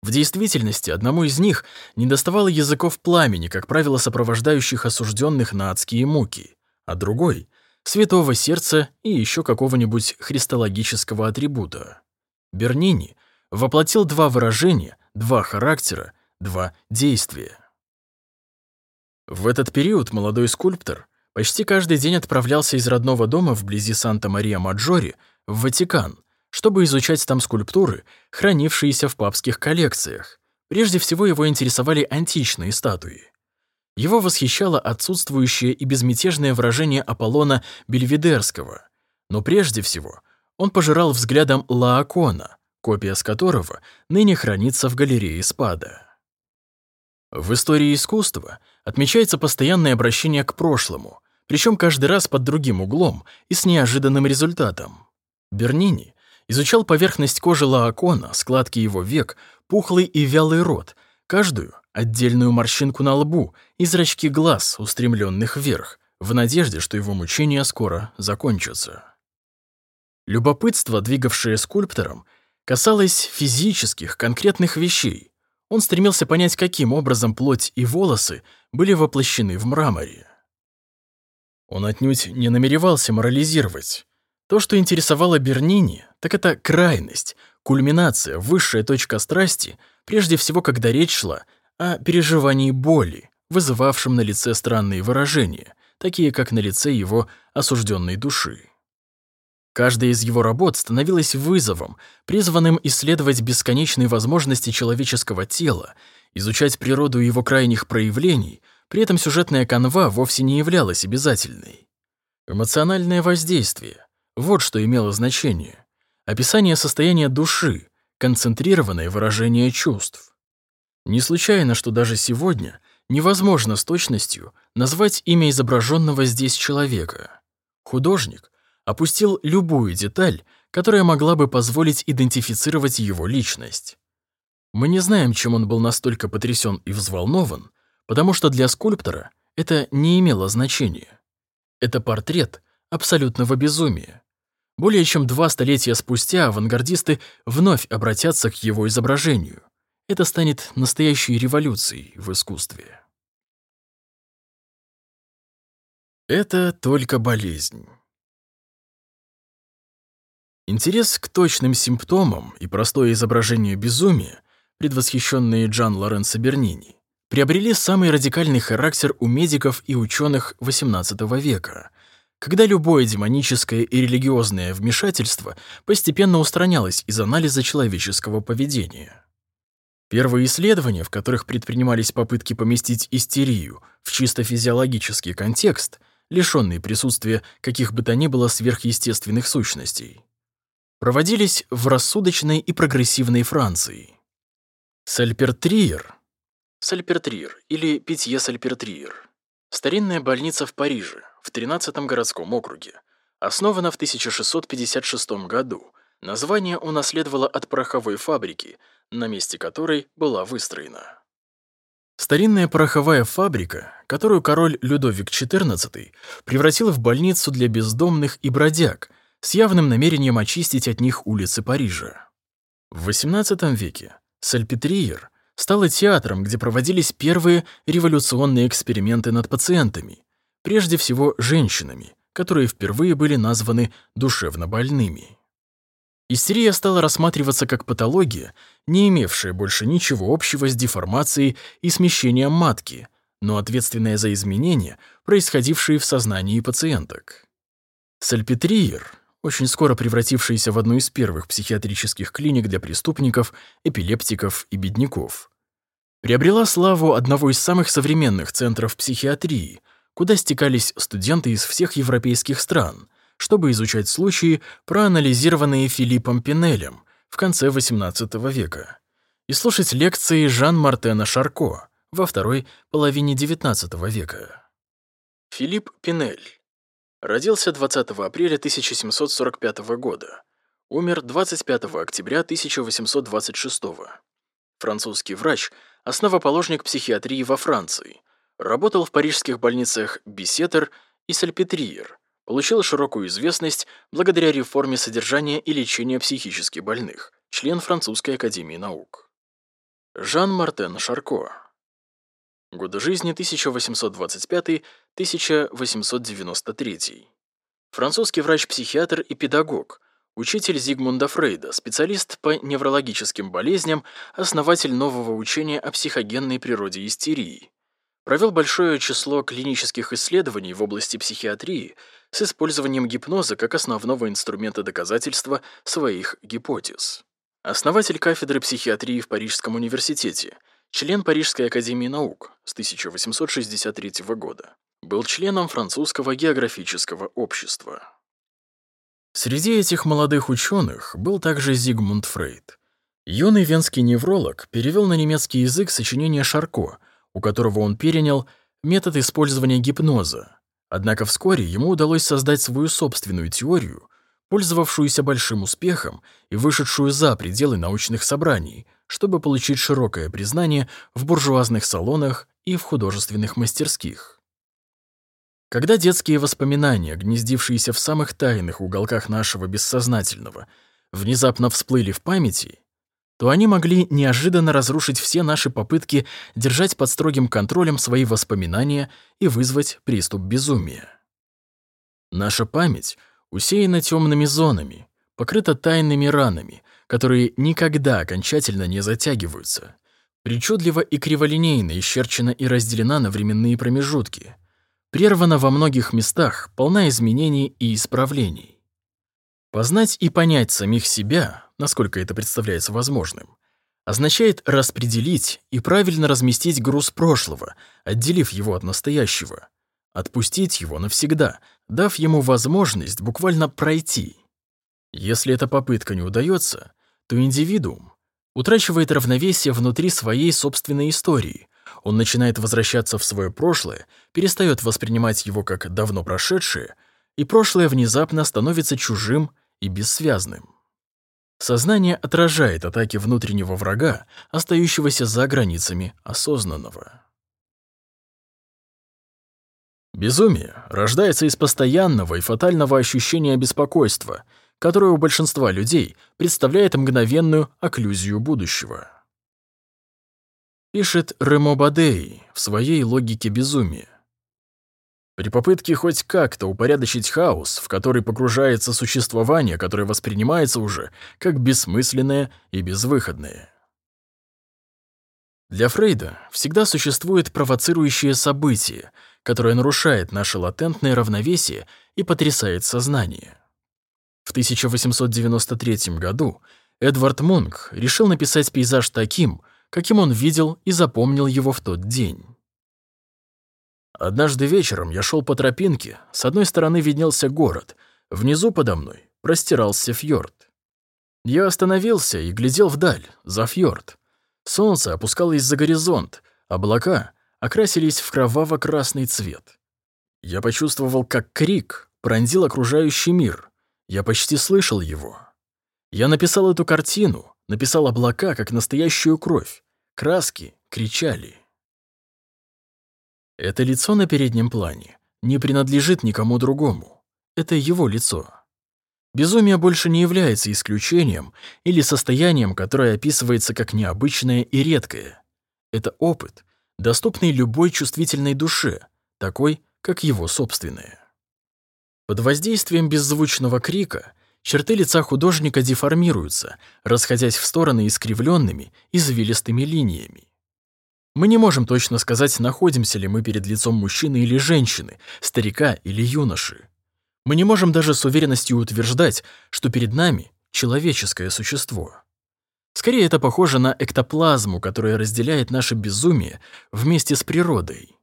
В действительности одному из них недоставало языков пламени, как правило, сопровождающих осужденных на адские муки, а другой — святого сердца и еще какого-нибудь христологического атрибута. Бернини воплотил два выражения, два характера, два действия. В этот период молодой скульптор почти каждый день отправлялся из родного дома вблизи Санта-Мария-Маджори в Ватикан, чтобы изучать там скульптуры, хранившиеся в папских коллекциях. Прежде всего его интересовали античные статуи. Его восхищало отсутствующее и безмятежное выражение Аполлона Бельведерского. Но прежде всего он пожирал взглядом Лаокона, копия с которого ныне хранится в галерее Спада. В истории искусства отмечается постоянное обращение к прошлому, причем каждый раз под другим углом и с неожиданным результатом. Бернини изучал поверхность кожи Лаокона, складки его век, пухлый и вялый рот, каждую отдельную морщинку на лбу и зрачки глаз, устремленных вверх, в надежде, что его мучения скоро закончатся. Любопытство, двигавшее скульптором, касалось физических, конкретных вещей, он стремился понять, каким образом плоть и волосы были воплощены в мраморе. Он отнюдь не намеревался морализировать. То, что интересовало Бернини, так это крайность, кульминация, высшая точка страсти, прежде всего, когда речь шла о переживании боли, вызывавшем на лице странные выражения, такие как на лице его осужденной души. Каждая из его работ становилась вызовом, призванным исследовать бесконечные возможности человеческого тела, изучать природу его крайних проявлений, при этом сюжетная канва вовсе не являлась обязательной. Эмоциональное воздействие — вот что имело значение. Описание состояния души, концентрированное выражение чувств. Не случайно, что даже сегодня невозможно с точностью назвать имя изображенного здесь человека. Художник — опустил любую деталь, которая могла бы позволить идентифицировать его личность. Мы не знаем, чем он был настолько потрясен и взволнован, потому что для скульптора это не имело значения. Это портрет абсолютного безумия. Более чем два столетия спустя авангардисты вновь обратятся к его изображению. Это станет настоящей революцией в искусстве. Это только болезнь. Интерес к точным симптомам и простое изображение безумия, предвосхищенные Джан Лоренцо Бернини, приобрели самый радикальный характер у медиков и ученых XVIII века, когда любое демоническое и религиозное вмешательство постепенно устранялось из анализа человеческого поведения. Первые исследования, в которых предпринимались попытки поместить истерию в чисто физиологический контекст, лишённый присутствия каких бы то ни было сверхъестественных сущностей, проводились в рассудочной и прогрессивной Франции. Сальпертриер, Сальпертриер или Питье Сальпертриер, старинная больница в Париже, в 13-м городском округе, основана в 1656 году. Название унаследовало от пороховой фабрики, на месте которой была выстроена. Старинная пороховая фабрика, которую король Людовик XIV превратил в больницу для бездомных и бродяг с явным намерением очистить от них улицы Парижа. В XVIII веке Сальпетриер стала театром, где проводились первые революционные эксперименты над пациентами, прежде всего женщинами, которые впервые были названы душевно больными. Истерия стала рассматриваться как патология, не имевшая больше ничего общего с деформацией и смещением матки, но ответственная за изменения, происходившие в сознании пациенток. Сальпетриер, очень скоро превратившаяся в одну из первых психиатрических клиник для преступников, эпилептиков и бедняков, приобрела славу одного из самых современных центров психиатрии, куда стекались студенты из всех европейских стран, чтобы изучать случаи, проанализированные Филиппом Пинелем в конце XVIII века, и слушать лекции Жан-Мартена Шарко во второй половине XIX века. Филипп Пинель родился 20 апреля 1745 года, умер 25 октября 1826 Французский врач, основоположник психиатрии во Франции, Работал в парижских больницах Бисетер и Сальпетриер. Получил широкую известность благодаря реформе содержания и лечения психически больных. Член Французской академии наук. Жан-Мартен Шарко. Годы жизни 1825-1893. Французский врач-психиатр и педагог, учитель Зигмунда Фрейда, специалист по неврологическим болезням, основатель нового учения о психогенной природе истерии провел большое число клинических исследований в области психиатрии с использованием гипноза как основного инструмента доказательства своих гипотез. Основатель кафедры психиатрии в Парижском университете, член Парижской академии наук с 1863 года, был членом французского географического общества. Среди этих молодых ученых был также Зигмунд Фрейд. Юный венский невролог перевел на немецкий язык сочинение Шарко – у которого он перенял метод использования гипноза. Однако вскоре ему удалось создать свою собственную теорию, пользовавшуюся большим успехом и вышедшую за пределы научных собраний, чтобы получить широкое признание в буржуазных салонах и в художественных мастерских. Когда детские воспоминания, гнездившиеся в самых тайных уголках нашего бессознательного, внезапно всплыли в памяти, то они могли неожиданно разрушить все наши попытки держать под строгим контролем свои воспоминания и вызвать приступ безумия. Наша память усеяна темными зонами, покрыта тайными ранами, которые никогда окончательно не затягиваются, причудливо и криволинейно исчерчена и разделена на временные промежутки, прервана во многих местах, полна изменений и исправлений. Познать и понять самих себя, насколько это представляется возможным, означает распределить и правильно разместить груз прошлого, отделив его от настоящего, отпустить его навсегда, дав ему возможность буквально пройти. Если эта попытка не удается, то индивидуум утрачивает равновесие внутри своей собственной истории, он начинает возвращаться в свое прошлое, перестает воспринимать его как давно прошедшее — и прошлое внезапно становится чужим и бессвязным. Сознание отражает атаки внутреннего врага, остающегося за границами осознанного. Безумие рождается из постоянного и фатального ощущения беспокойства, которое у большинства людей представляет мгновенную окклюзию будущего. Пишет Ремо Бадей в своей «Логике безумия». При попытке хоть как-то упорядочить хаос, в который погружается существование, которое воспринимается уже как бессмысленное и безвыходное. Для Фрейда всегда существует провоцирующее событие, которое нарушает наше латентное равновесие и потрясает сознание. В 1893 году Эдвард Мунк решил написать пейзаж таким, каким он видел и запомнил его в тот день. Однажды вечером я шел по тропинке, с одной стороны виднелся город, внизу подо мной простирался фьорд. Я остановился и глядел вдаль, за фьорд. Солнце опускалось за горизонт, облака окрасились в кроваво-красный цвет. Я почувствовал, как крик пронзил окружающий мир. Я почти слышал его. Я написал эту картину, написал облака, как настоящую кровь. Краски кричали. Это лицо на переднем плане не принадлежит никому другому. Это его лицо. Безумие больше не является исключением или состоянием, которое описывается как необычное и редкое. Это опыт, доступный любой чувствительной душе, такой, как его собственное. Под воздействием беззвучного крика черты лица художника деформируются, расходясь в стороны искривленными, извилистыми линиями. Мы не можем точно сказать, находимся ли мы перед лицом мужчины или женщины, старика или юноши. Мы не можем даже с уверенностью утверждать, что перед нами человеческое существо. Скорее, это похоже на эктоплазму, которая разделяет наше безумие вместе с природой.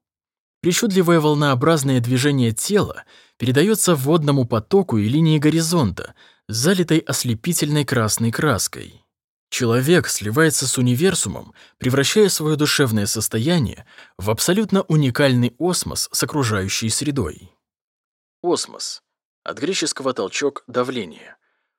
Причудливое волнообразное движение тела передается водному потоку и линии горизонта, залитой ослепительной красной краской. Человек сливается с универсумом, превращая свое душевное состояние в абсолютно уникальный осмос с окружающей средой. Осмос. От греческого толчок давление.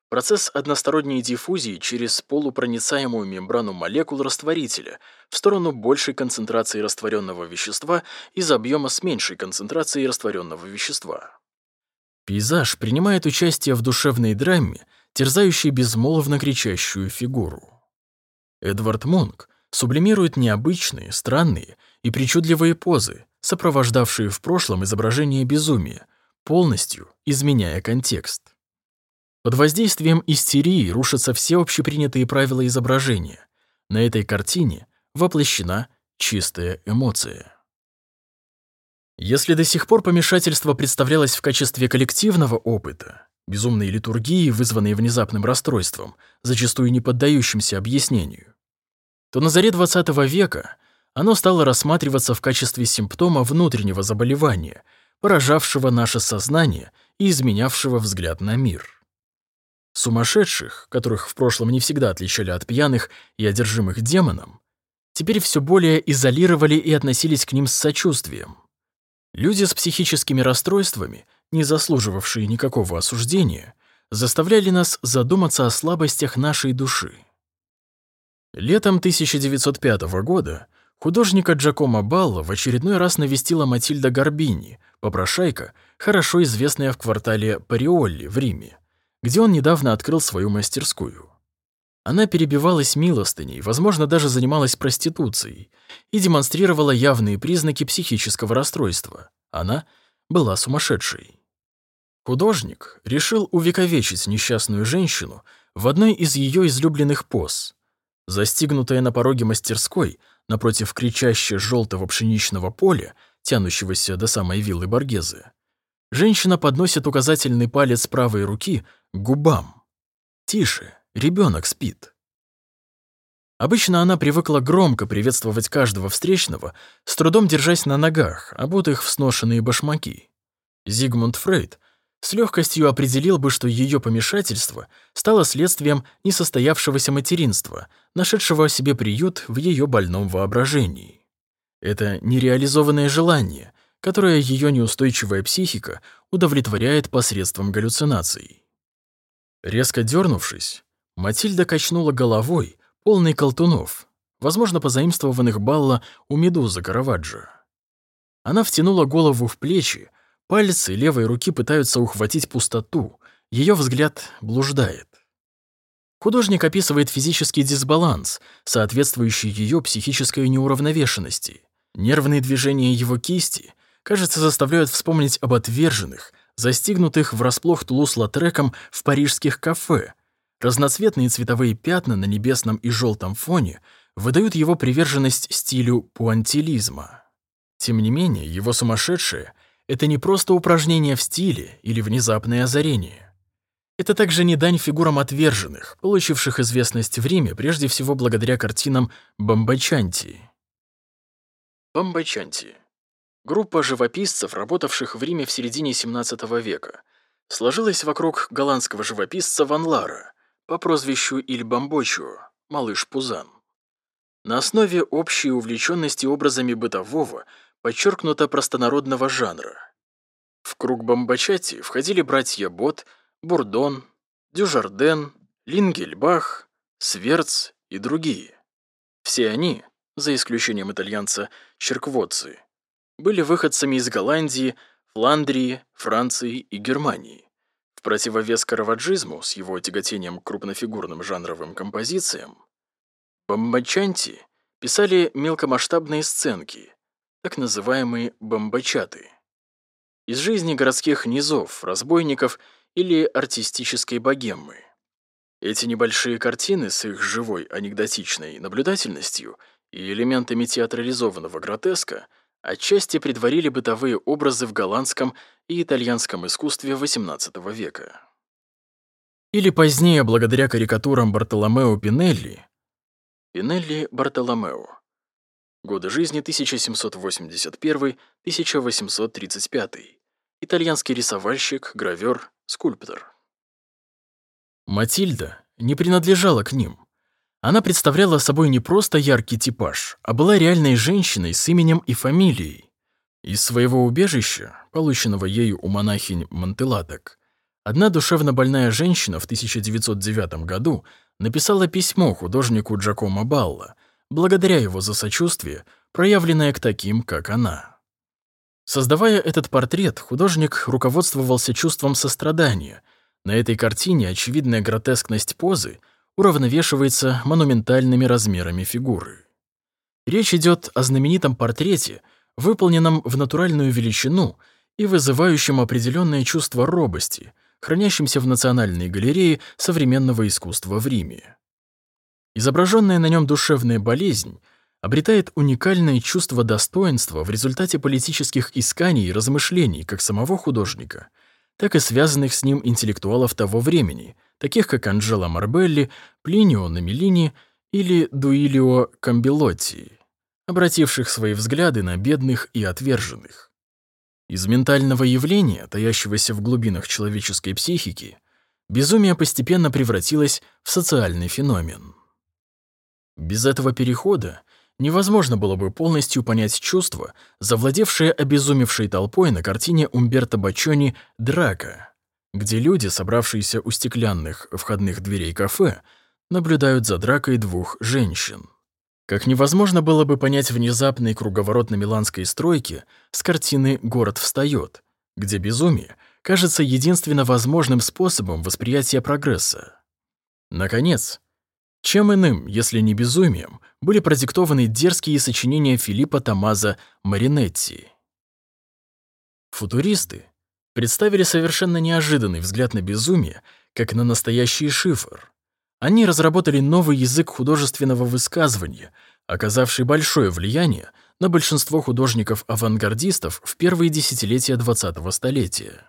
Процесс односторонней диффузии через полупроницаемую мембрану молекул растворителя в сторону большей концентрации растворенного вещества из объема с меньшей концентрацией растворенного вещества. Пейзаж принимает участие в душевной драме, терзающий безмолвно кричащую фигуру. Эдвард Монк сублимирует необычные, странные и причудливые позы, сопровождавшие в прошлом изображение безумия, полностью изменяя контекст. Под воздействием истерии рушатся все общепринятые правила изображения. На этой картине воплощена чистая эмоция. Если до сих пор помешательство представлялось в качестве коллективного опыта, безумной литургии, вызванной внезапным расстройством, зачастую не поддающимся объяснению, то на заре XX века оно стало рассматриваться в качестве симптома внутреннего заболевания, поражавшего наше сознание и изменявшего взгляд на мир. Сумасшедших, которых в прошлом не всегда отличали от пьяных и одержимых демоном, теперь все более изолировали и относились к ним с сочувствием. Люди с психическими расстройствами – не заслуживавшие никакого осуждения, заставляли нас задуматься о слабостях нашей души. Летом 1905 года художника Джакомо Балло в очередной раз навестила Матильда Горбини, попрошайка, хорошо известная в квартале Париолли в Риме, где он недавно открыл свою мастерскую. Она перебивалась милостыней, возможно, даже занималась проституцией и демонстрировала явные признаки психического расстройства. Она была сумасшедшей. Художник решил увековечить несчастную женщину в одной из ее излюбленных поз. Застигнутая на пороге мастерской, напротив кричаще желтого пшеничного поля, тянущегося до самой виллы Боргезе, женщина подносит указательный палец правой руки губам. «Тише, ребенок спит». Обычно она привыкла громко приветствовать каждого встречного, с трудом держась на ногах, обутых в сношенные башмаки. Зигмунд Фрейд с легкостью определил бы, что ее помешательство стало следствием несостоявшегося материнства, нашедшего себе приют в ее больном воображении. Это нереализованное желание, которое ее неустойчивая психика удовлетворяет посредством галлюцинаций. Резко дернувшись, Матильда качнула головой, полной колтунов, возможно, позаимствованных балла у Медузы Караваджо. Она втянула голову в плечи, пальцы левой руки пытаются ухватить пустоту, ее взгляд блуждает. Художник описывает физический дисбаланс, соответствующий ее психической неуравновешенности. Нервные движения его кисти, кажется, заставляют вспомнить об отверженных, застигнутых врасплох Тулус-Латреком в парижских кафе. Разноцветные цветовые пятна на небесном и желтом фоне выдают его приверженность стилю пуантилизма. Тем не менее, его сумасшедшее — это не просто упражнение в стиле или внезапное озарение. Это также не дань фигурам отверженных, получивших известность в Риме прежде всего благодаря картинам Бомбачанти. Бомбачанти — группа живописцев, работавших в Риме в середине XVII века, сложилась вокруг голландского живописца Ван Лара по прозвищу Иль Бомбочо, малыш Пузан. На основе общей увлеченности образами бытового, подчеркнуто простонародного жанра. В круг Бомбачати входили братья Бот, Бурдон, Дюжарден, Лингельбах, Сверц и другие. Все они, за исключением итальянца Черквоци, были выходцами из Голландии, Фландрии, Франции и Германии. В противовес караваджизму с его тяготением к крупнофигурным жанровым композициям, бомбачанти писали мелкомасштабные сценки, так называемые бомбачаты. Из жизни городских низов, разбойников – или артистической богемы. Эти небольшие картины с их живой анекдотичной наблюдательностью и элементами театрализованного гротеска отчасти предварили бытовые образы в голландском и итальянском искусстве XVIII века. Или позднее, благодаря карикатурам Бартоломео Пинелли, Пинелли Бартоломео, годы жизни 1781-1835, итальянский рисовальщик, гравер, скульптор. Матильда не принадлежала к ним. Она представляла собой не просто яркий типаж, а была реальной женщиной с именем и фамилией. Из своего убежища, полученного ею у монахинь Монтелаток, одна душевно больная женщина в 1909 году написала письмо художнику Джакомо Балла, благодаря его за сочувствие, проявленное к таким, как она. Создавая этот портрет, художник руководствовался чувством сострадания. На этой картине очевидная гротескность позы уравновешивается монументальными размерами фигуры. Речь идет о знаменитом портрете, выполненном в натуральную величину и вызывающем определенное чувство робости, хранящемся в Национальной галерее современного искусства в Риме. Изображенная на нем душевная болезнь — обретает уникальное чувство достоинства в результате политических исканий и размышлений как самого художника, так и связанных с ним интеллектуалов того времени, таких как Анджело Марбелли, Плинио Намелини или Дуилио Камбелотти, обративших свои взгляды на бедных и отверженных. Из ментального явления, таящегося в глубинах человеческой психики, безумие постепенно превратилось в социальный феномен. Без этого перехода невозможно было бы полностью понять чувство, завладевшее обезумевшей толпой на картине Умберто Баччони «Драка», где люди, собравшиеся у стеклянных входных дверей кафе, наблюдают за дракой двух женщин. Как невозможно было бы понять внезапный круговорот на миланской стройке с картины «Город встает», где безумие кажется единственно возможным способом восприятия прогресса. Наконец, чем иным, если не безумием, были продиктованы дерзкие сочинения Филиппа Томазо Маринетти. Футуристы представили совершенно неожиданный взгляд на безумие, как на настоящий шифр. Они разработали новый язык художественного высказывания, оказавший большое влияние на большинство художников-авангардистов в первые десятилетия 20-го столетия.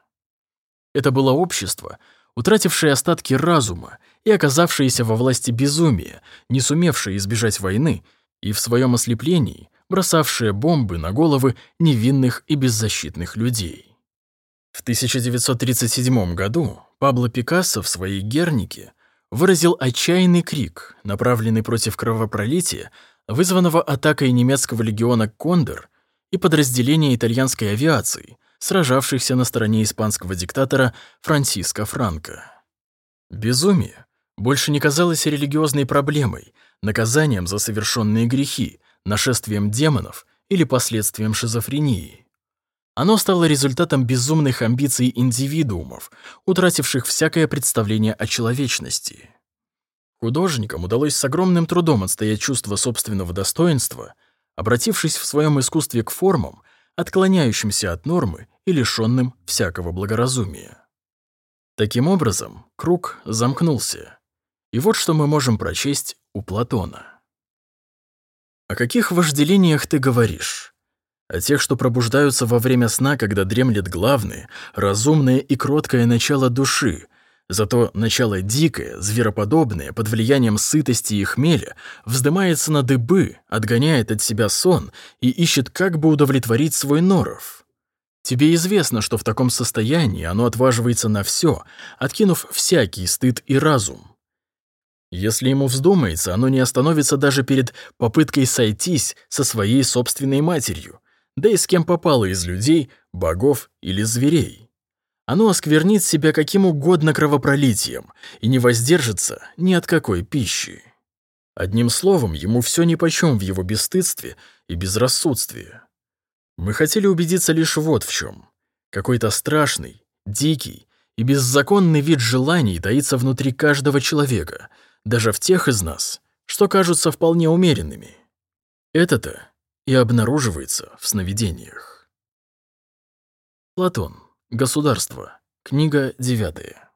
Это было общество, утратившее остатки разума и оказавшиеся во власти безумия, не сумевшие избежать войны и в своем ослеплении бросавшие бомбы на головы невинных и беззащитных людей. В 1937 году Пабло Пикассо в своей «Гернике» выразил отчаянный крик, направленный против кровопролития, вызванного атакой немецкого легиона «Кондор» и подразделения итальянской авиации, сражавшихся на стороне испанского диктатора Франсиско Франко. Безумие больше не казалось религиозной проблемой, наказанием за совершенные грехи, нашествием демонов или последствием шизофрении. Оно стало результатом безумных амбиций индивидуумов, утративших всякое представление о человечности. Художникам удалось с огромным трудом отстоять чувство собственного достоинства, обратившись в своем искусстве к формам, отклоняющимся от нормы и лишенным всякого благоразумия. Таким образом, круг замкнулся. И вот что мы можем прочесть у Платона. «О каких вожделениях ты говоришь? О тех, что пробуждаются во время сна, когда дремлет главное, разумное и кроткое начало души, зато начало дикое, звероподобное, под влиянием сытости и хмеля, вздымается на дыбы, отгоняет от себя сон и ищет, как бы удовлетворить свой норов». Тебе известно, что в таком состоянии оно отваживается на все, откинув всякий стыд и разум. Если ему вздумается, оно не остановится даже перед попыткой сойтись со своей собственной матерью, да и с кем попало из людей, богов или зверей. Оно осквернит себя каким угодно кровопролитием и не воздержится ни от какой пищи. Одним словом, ему все нипочем в его бесстыдстве и безрассудстве. Мы хотели убедиться лишь вот в чем. Какой-то страшный, дикий и беззаконный вид желаний таится внутри каждого человека, даже в тех из нас, что кажутся вполне умеренными. Это-то и обнаруживается в сновидениях. Платон. Государство. Книга девятая.